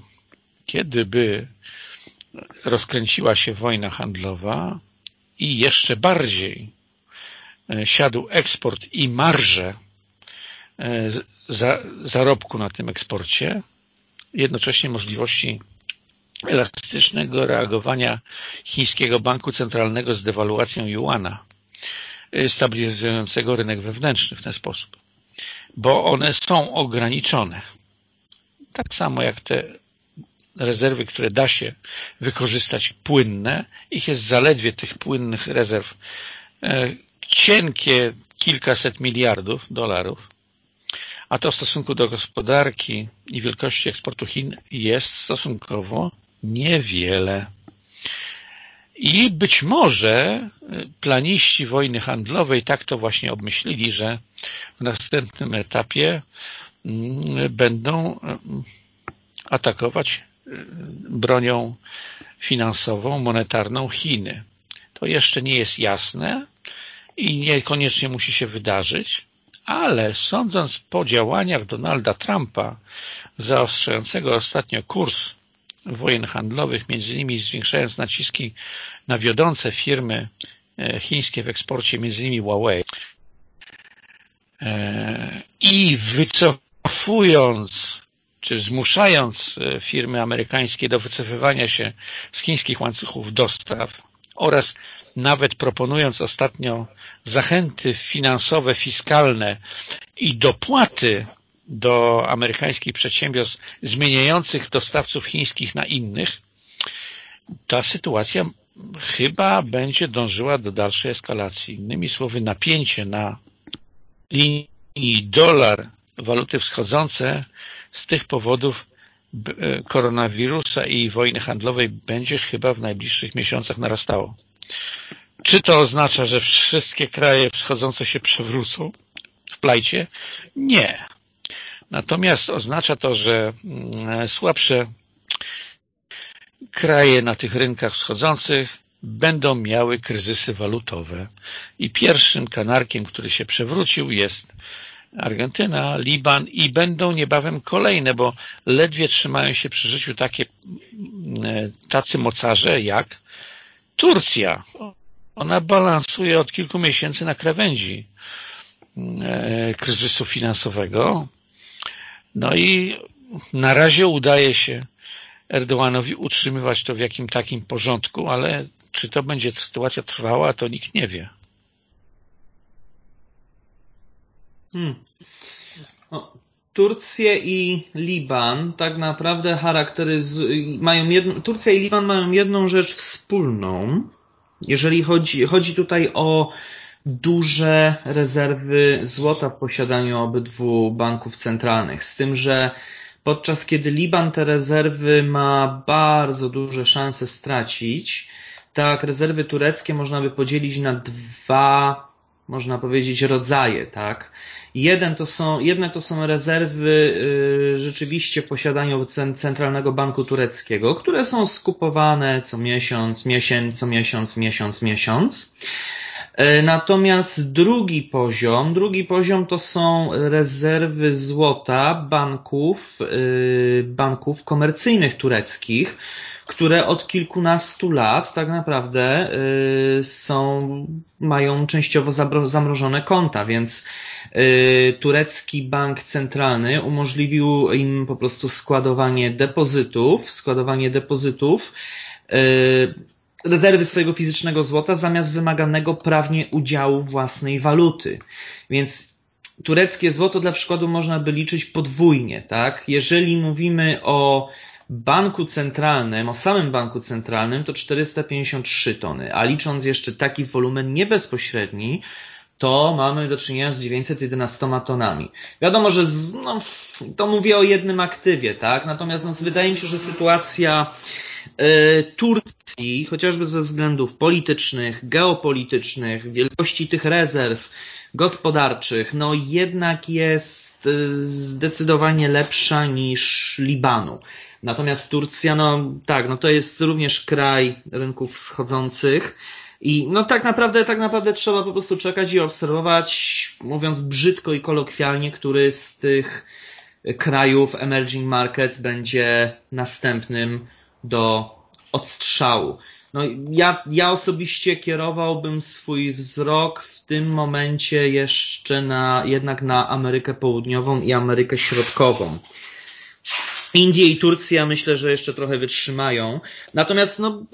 Kiedy by rozkręciła się wojna handlowa i jeszcze bardziej e, siadł eksport i marże e, za, zarobku na tym eksporcie, jednocześnie możliwości elastycznego reagowania chińskiego banku centralnego z dewaluacją juana, y, stabilizującego rynek wewnętrzny w ten sposób, bo one są ograniczone. Tak samo jak te rezerwy, które da się wykorzystać płynne, ich jest zaledwie tych płynnych rezerw e, cienkie kilkaset miliardów dolarów, a to w stosunku do gospodarki i wielkości eksportu Chin jest stosunkowo niewiele. I być może planiści wojny handlowej tak to właśnie obmyślili, że w następnym etapie mm, będą mm, atakować bronią finansową, monetarną Chiny. To jeszcze nie jest jasne i niekoniecznie musi się wydarzyć, ale sądząc po działaniach Donalda Trumpa, zaostrzającego ostatnio kurs wojen handlowych, między innymi zwiększając naciski na wiodące firmy e, chińskie w eksporcie, między innymi Huawei e, i wycofując czy zmuszając e, firmy amerykańskie do wycofywania się z chińskich łańcuchów dostaw oraz nawet proponując ostatnio zachęty finansowe, fiskalne i dopłaty do amerykańskich przedsiębiorstw zmieniających dostawców chińskich na innych, ta sytuacja chyba będzie dążyła do dalszej eskalacji. Innymi słowy, napięcie na linii dolar, waluty wschodzące z tych powodów e, koronawirusa i wojny handlowej będzie chyba w najbliższych miesiącach narastało. Czy to oznacza, że wszystkie kraje wschodzące się przewrócą w plajcie? Nie. Natomiast oznacza to, że mm, słabsze kraje na tych rynkach wschodzących będą miały kryzysy walutowe. I pierwszym kanarkiem, który się przewrócił jest Argentyna, Liban i będą niebawem kolejne, bo ledwie trzymają się przy życiu takie mm, tacy mocarze jak Turcja. Ona balansuje od kilku miesięcy na krawędzi e, kryzysu finansowego. No i na razie udaje się Erdoganowi utrzymywać to w jakim takim porządku, ale czy to będzie sytuacja trwała, to nikt nie wie. Hmm. Turcję i Liban tak naprawdę charakteryzują, mają Turcja i Liban mają jedną rzecz wspólną, jeżeli chodzi, chodzi tutaj o duże rezerwy złota w posiadaniu obydwu banków centralnych, z tym, że podczas kiedy Liban te rezerwy ma bardzo duże szanse stracić. Tak, rezerwy tureckie można by podzielić na dwa, można powiedzieć, rodzaje, tak. Jeden to są, jedne to są rezerwy y, rzeczywiście w posiadaniu Centralnego Banku Tureckiego, które są skupowane co miesiąc, miesiąc, co miesiąc, miesiąc, miesiąc. E, natomiast drugi poziom, drugi poziom to są rezerwy złota banków, y, banków komercyjnych tureckich, które od kilkunastu lat tak naprawdę y, są, mają częściowo zamrożone konta, więc y, turecki bank centralny umożliwił im po prostu składowanie depozytów, składowanie depozytów rezerwy swojego fizycznego złota zamiast wymaganego prawnie udziału własnej waluty. Więc tureckie złoto dla przykładu można by liczyć podwójnie, tak? Jeżeli mówimy o banku centralnym, o samym banku centralnym, to 453 tony, a licząc jeszcze taki wolumen niebezpośredni, to mamy do czynienia z 911 tonami. Wiadomo, że z, no, to mówię o jednym aktywie, tak? Natomiast no, wydaje mi się, że sytuacja E, Turcji, chociażby ze względów politycznych, geopolitycznych, wielkości tych rezerw gospodarczych, no jednak jest e, zdecydowanie lepsza niż Libanu. Natomiast Turcja, no tak, no to jest również kraj rynków wschodzących. I no tak naprawdę, tak naprawdę trzeba po prostu czekać i obserwować, mówiąc brzydko i kolokwialnie, który z tych krajów emerging markets będzie następnym do odstrzału. No, ja, ja osobiście kierowałbym swój wzrok w tym momencie jeszcze na, jednak na Amerykę Południową i Amerykę Środkową. Indie i Turcja myślę, że jeszcze trochę wytrzymają. Natomiast no,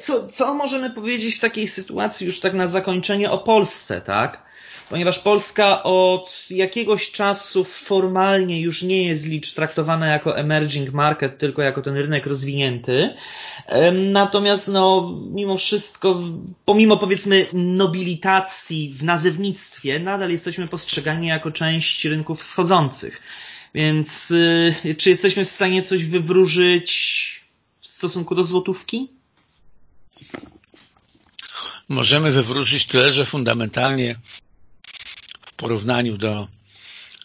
co, co możemy powiedzieć w takiej sytuacji już tak na zakończenie o Polsce, tak? ponieważ Polska od jakiegoś czasu formalnie już nie jest licz traktowana jako emerging market, tylko jako ten rynek rozwinięty. Natomiast no, mimo wszystko, pomimo powiedzmy nobilitacji w nazewnictwie, nadal jesteśmy postrzegani jako część rynków wschodzących. Więc y, czy jesteśmy w stanie coś wywróżyć w stosunku do złotówki? Możemy wywrócić tyle, że fundamentalnie porównaniu do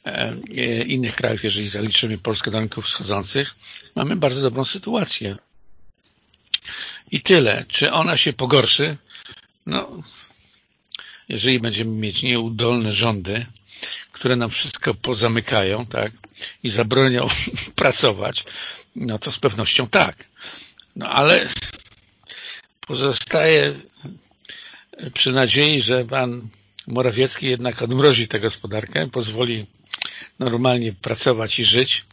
e, e, innych krajów, jeżeli zaliczymy Polskę do rynków wschodzących, mamy bardzo dobrą sytuację. I tyle. Czy ona się pogorszy? No, jeżeli będziemy mieć nieudolne rządy, które nam wszystko pozamykają, tak, i zabronią pracować, no to z pewnością tak. No ale pozostaje przy nadziei, że pan Morawiecki jednak odmrozi tę gospodarkę, pozwoli normalnie pracować i żyć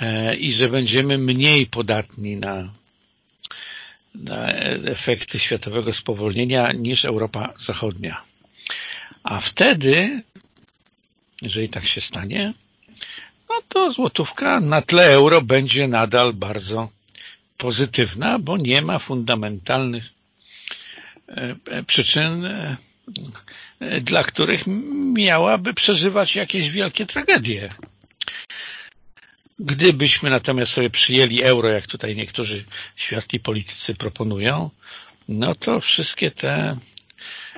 e, i że będziemy mniej podatni na, na efekty światowego spowolnienia niż Europa Zachodnia. A wtedy, jeżeli tak się stanie, no to złotówka na tle euro będzie nadal bardzo pozytywna, bo nie ma fundamentalnych E, e, przyczyn, e, dla których miałaby przeżywać jakieś wielkie tragedie. Gdybyśmy natomiast sobie przyjęli euro, jak tutaj niektórzy światli politycy proponują, no to wszystkie te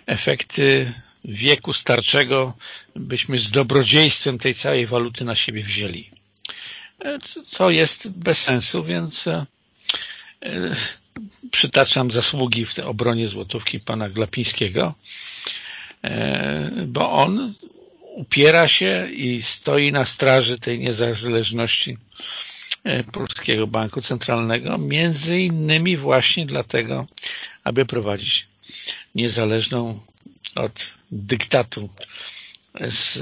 efekty wieku starczego byśmy z dobrodziejstwem tej całej waluty na siebie wzięli. Co jest bez sensu, więc przytaczam zasługi w tej obronie złotówki pana Glapińskiego, e, bo on upiera się i stoi na straży tej niezależności e, Polskiego Banku Centralnego, między innymi właśnie dlatego, aby prowadzić niezależną od dyktatu z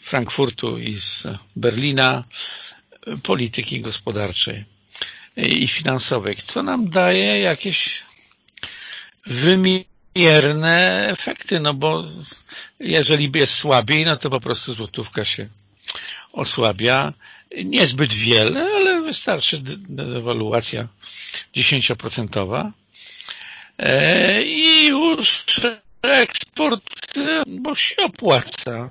Frankfurtu i z Berlina polityki gospodarczej i finansowej, co nam daje jakieś wymierne efekty, no bo jeżeli jest słabiej, no to po prostu złotówka się osłabia. Niezbyt wiele, ale wystarczy dewaluacja 10% e, i już eksport, bo się opłaca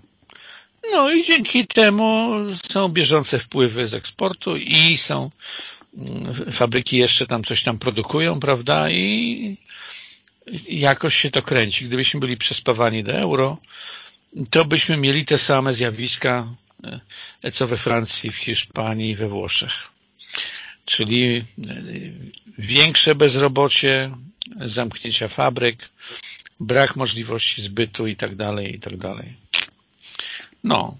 No i dzięki temu są bieżące wpływy z eksportu i są mm, fabryki jeszcze tam coś tam produkują, prawda, i jakoś się to kręci. Gdybyśmy byli przespawani do euro, to byśmy mieli te same zjawiska, e, co we Francji, w Hiszpanii, we Włoszech. Czyli e, większe bezrobocie, zamknięcia fabryk, brak możliwości zbytu i tak dalej, i tak dalej. No,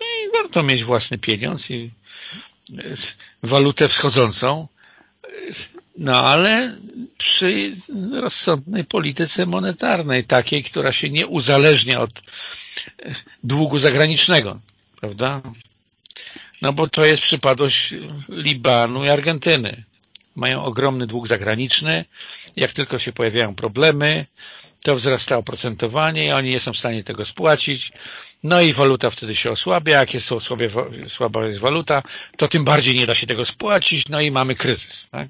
i warto mieć własny pieniądz i e, walutę wschodzącą, no ale przy rozsądnej polityce monetarnej, takiej, która się nie uzależnia od długu zagranicznego, prawda? No bo to jest przypadłość Libanu i Argentyny. Mają ogromny dług zagraniczny. Jak tylko się pojawiają problemy, to wzrasta oprocentowanie i oni nie są w stanie tego spłacić. No i waluta wtedy się osłabia. Jak jest słabia, słaba jest waluta, to tym bardziej nie da się tego spłacić. No i mamy kryzys. Tak?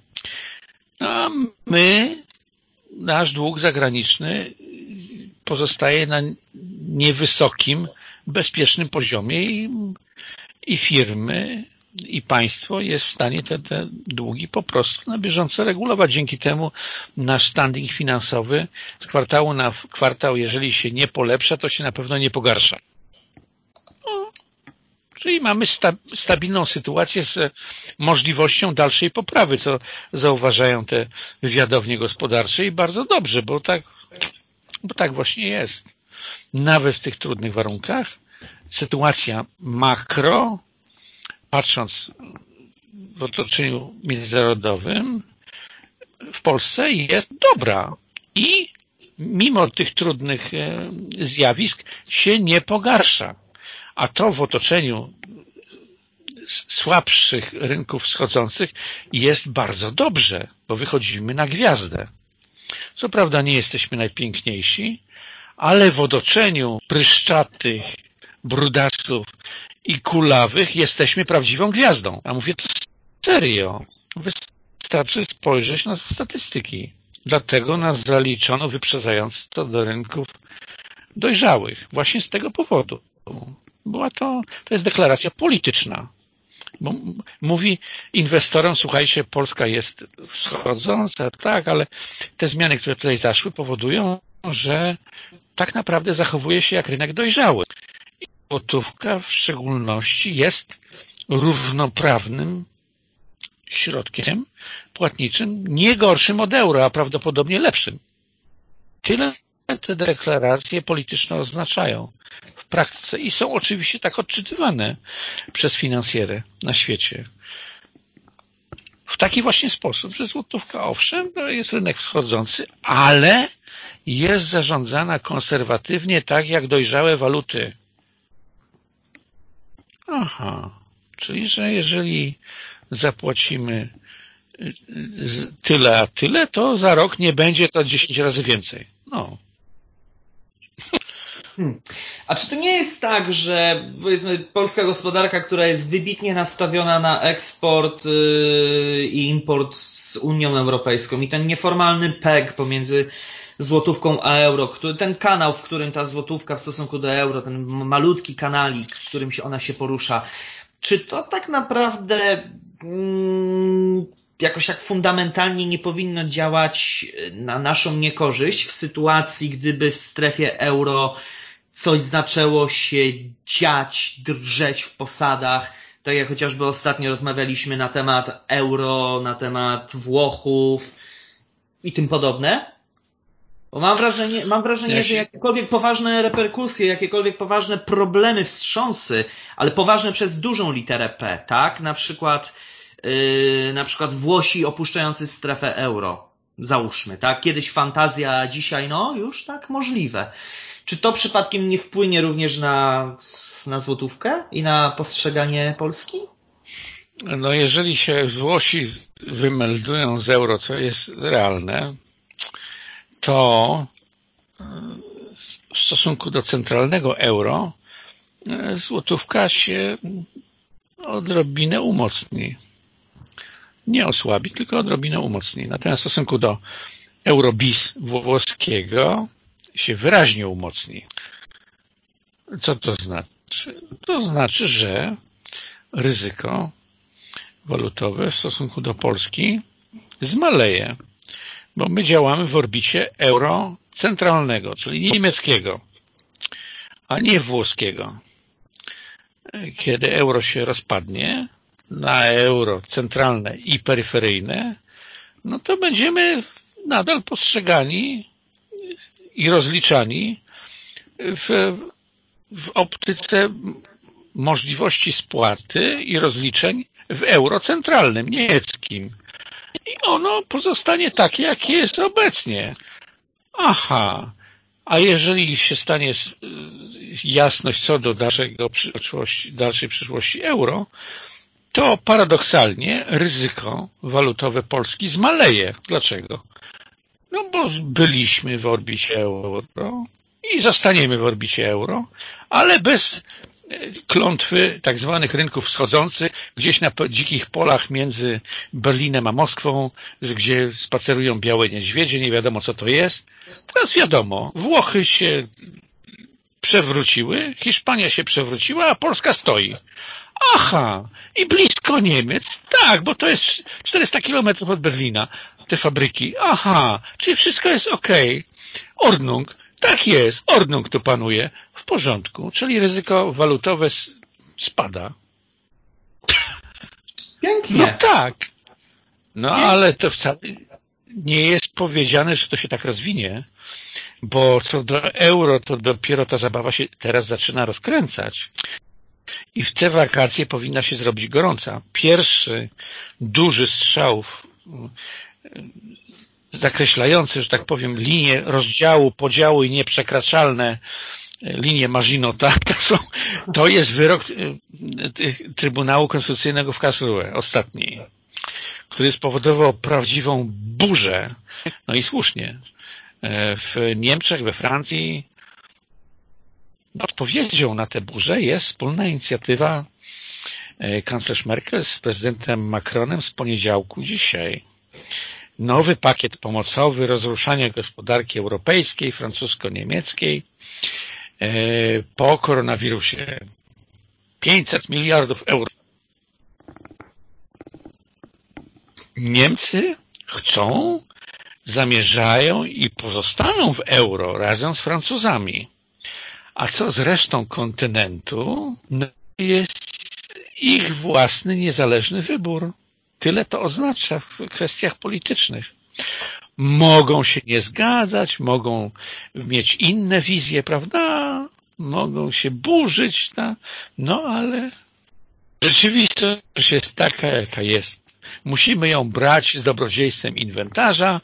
No a my, nasz dług zagraniczny pozostaje na niewysokim, bezpiecznym poziomie i, i firmy i państwo jest w stanie te, te długi po prostu na bieżąco regulować. Dzięki temu nasz standing finansowy z kwartału na kwartał, jeżeli się nie polepsza, to się na pewno nie pogarsza. No, czyli mamy sta, stabilną sytuację z możliwością dalszej poprawy, co zauważają te wywiadownie gospodarcze i bardzo dobrze, bo tak, bo tak właśnie jest. Nawet w tych trudnych warunkach sytuacja makro patrząc w otoczeniu międzynarodowym w Polsce jest dobra i mimo tych trudnych e, zjawisk się nie pogarsza. A to w otoczeniu słabszych rynków wschodzących jest bardzo dobrze, bo wychodzimy na gwiazdę. Co prawda nie jesteśmy najpiękniejsi, ale w otoczeniu pryszczatych, brudasów i kulawych jesteśmy prawdziwą gwiazdą. A mówię to serio. Wystarczy spojrzeć na statystyki. Dlatego nas zaliczono wyprzedzająco do rynków dojrzałych. Właśnie z tego powodu. Była to, to jest deklaracja polityczna. Bo mówi inwestorom, słuchajcie, Polska jest wschodząca, tak, ale te zmiany, które tutaj zaszły, powodują, że tak naprawdę zachowuje się jak rynek dojrzały złotówka w szczególności jest równoprawnym środkiem płatniczym nie gorszym od euro, a prawdopodobnie lepszym. Tyle te deklaracje polityczne oznaczają w praktyce i są oczywiście tak odczytywane przez finansjery na świecie. W taki właśnie sposób, że złotówka owszem, jest rynek wschodzący, ale jest zarządzana konserwatywnie tak jak dojrzałe waluty Aha, czyli że jeżeli zapłacimy y, tyle a tyle, to za rok nie będzie to 10 razy więcej. No. Hmm. A czy to nie jest tak, że powiedzmy polska gospodarka, która jest wybitnie nastawiona na eksport yy, i import z Unią Europejską i ten nieformalny peg pomiędzy złotówką a euro, ten kanał, w którym ta złotówka w stosunku do euro, ten malutki kanalik, w którym się ona się porusza, czy to tak naprawdę mm, jakoś tak fundamentalnie nie powinno działać na naszą niekorzyść w sytuacji, gdyby w strefie euro coś zaczęło się dziać, drżeć w posadach, tak jak chociażby ostatnio rozmawialiśmy na temat euro, na temat Włochów i tym podobne? Bo mam wrażenie, mam wrażenie ja się... że jakiekolwiek poważne reperkusje, jakiekolwiek poważne problemy, wstrząsy, ale poważne przez dużą literę P, tak? Na przykład, yy, na przykład Włosi opuszczający strefę euro. Załóżmy, tak? Kiedyś fantazja, a dzisiaj no już tak możliwe. Czy to przypadkiem nie wpłynie również na, na złotówkę i na postrzeganie Polski? No jeżeli się Włosi wymeldują z euro, co jest realne, to e, w stosunku do centralnego euro e, złotówka się odrobinę umocni. Nie osłabi, tylko odrobinę umocni. Natomiast w stosunku do eurobis włoskiego się wyraźnie umocni. Co to znaczy? To znaczy, że ryzyko walutowe w stosunku do Polski zmaleje, bo my działamy w orbicie euro centralnego, czyli niemieckiego, a nie włoskiego. Kiedy euro się rozpadnie na euro centralne i peryferyjne, no to będziemy nadal postrzegani i rozliczani w, w optyce możliwości spłaty i rozliczeń w euro centralnym, niemieckim. I ono pozostanie takie, jakie jest obecnie. Aha, a jeżeli się stanie y, jasność co do dalszego przyszłości, dalszej przyszłości euro, to paradoksalnie ryzyko walutowe Polski zmaleje. Dlaczego? No bo byliśmy w orbicie euro i zostaniemy w orbicie euro, ale bez klątwy tak zwanych rynków wschodzących, gdzieś na dzikich polach między Berlinem a Moskwą, gdzie spacerują białe niedźwiedzie, nie wiadomo co to jest. Teraz wiadomo, Włochy się przewróciły, Hiszpania się przewróciła, a Polska stoi. Aha, i blisko Niemiec, tak, bo to jest 400 kilometrów od Berlina, te fabryki. Aha, czyli wszystko jest ok. Ordnung, tak jest, Ordnung tu panuje. W porządku, czyli ryzyko walutowe spada. Pięknie. No tak. No Pięknie. ale to wcale nie jest powiedziane, że to się tak rozwinie, bo co do euro, to dopiero ta zabawa się teraz zaczyna rozkręcać. I w te wakacje powinna się zrobić gorąca. Pierwszy duży strzał zakreślający, że tak powiem, linie rozdziału, podziału i nieprzekraczalne linie Marzinota, to, są, to jest wyrok y, Trybunału Konstytucyjnego w Karlsruhe, ostatni, który spowodował prawdziwą burzę, no i słusznie, e, w Niemczech, we Francji odpowiedzią na tę burzę jest wspólna inicjatywa e, kanclerz Merkel z prezydentem Macronem z poniedziałku dzisiaj. Nowy pakiet pomocowy, rozruszania gospodarki europejskiej, francusko-niemieckiej po koronawirusie. 500 miliardów euro. Niemcy chcą, zamierzają i pozostaną w euro razem z Francuzami. A co z resztą kontynentu? No, jest ich własny, niezależny wybór. Tyle to oznacza w kwestiach politycznych. Mogą się nie zgadzać, mogą mieć inne wizje, prawda? Mogą się burzyć, no, no ale rzeczywistość jest taka, jaka jest. Musimy ją brać z dobrodziejstwem inwentarza.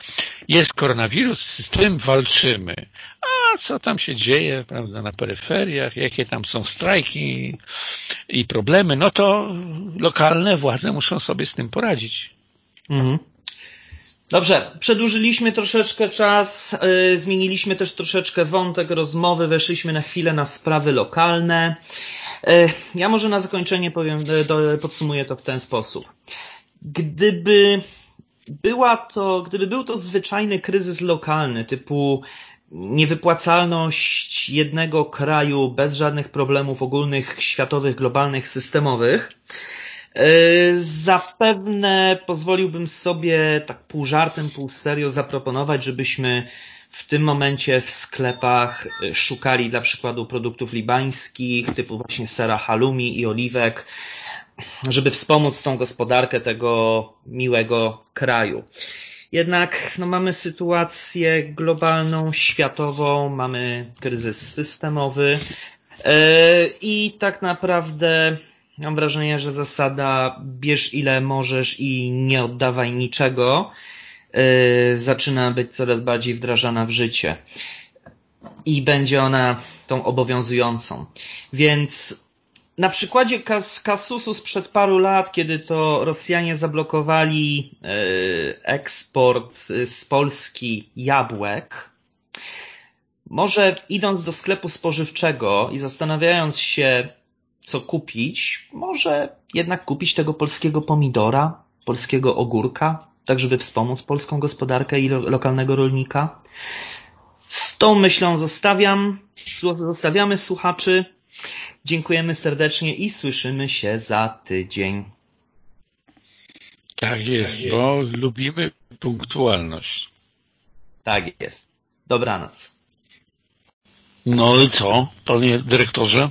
Jest koronawirus, z tym walczymy. A co tam się dzieje prawda, na peryferiach, jakie tam są strajki i problemy, no to lokalne władze muszą sobie z tym poradzić. Mhm. Dobrze, przedłużyliśmy troszeczkę czas, yy, zmieniliśmy też troszeczkę wątek rozmowy, weszliśmy na chwilę na sprawy lokalne. Yy, ja może na zakończenie powiem, do, podsumuję to w ten sposób. Gdyby była to, gdyby był to zwyczajny kryzys lokalny, typu niewypłacalność jednego kraju bez żadnych problemów ogólnych, światowych, globalnych, systemowych, zapewne pozwoliłbym sobie tak pół żartem, pół serio zaproponować, żebyśmy w tym momencie w sklepach e, szukali dla przykładu produktów libańskich, typu właśnie sera halumi i oliwek, żeby wspomóc tą gospodarkę tego miłego kraju. Jednak no, mamy sytuację globalną, światową, mamy kryzys systemowy yy, i tak naprawdę mam wrażenie, że zasada bierz ile możesz i nie oddawaj niczego yy, zaczyna być coraz bardziej wdrażana w życie. I będzie ona tą obowiązującą. Więc na przykładzie Kas Kasusu sprzed paru lat, kiedy to Rosjanie zablokowali e, eksport z Polski jabłek, może idąc do sklepu spożywczego i zastanawiając się, co kupić, może jednak kupić tego polskiego pomidora, polskiego ogórka, tak żeby wspomóc polską gospodarkę i lo lokalnego rolnika. Z tą myślą zostawiam, zostawiamy słuchaczy. Dziękujemy serdecznie i słyszymy się za tydzień. Tak jest, bo lubimy punktualność. Tak jest. Dobranoc. No i co, panie dyrektorze?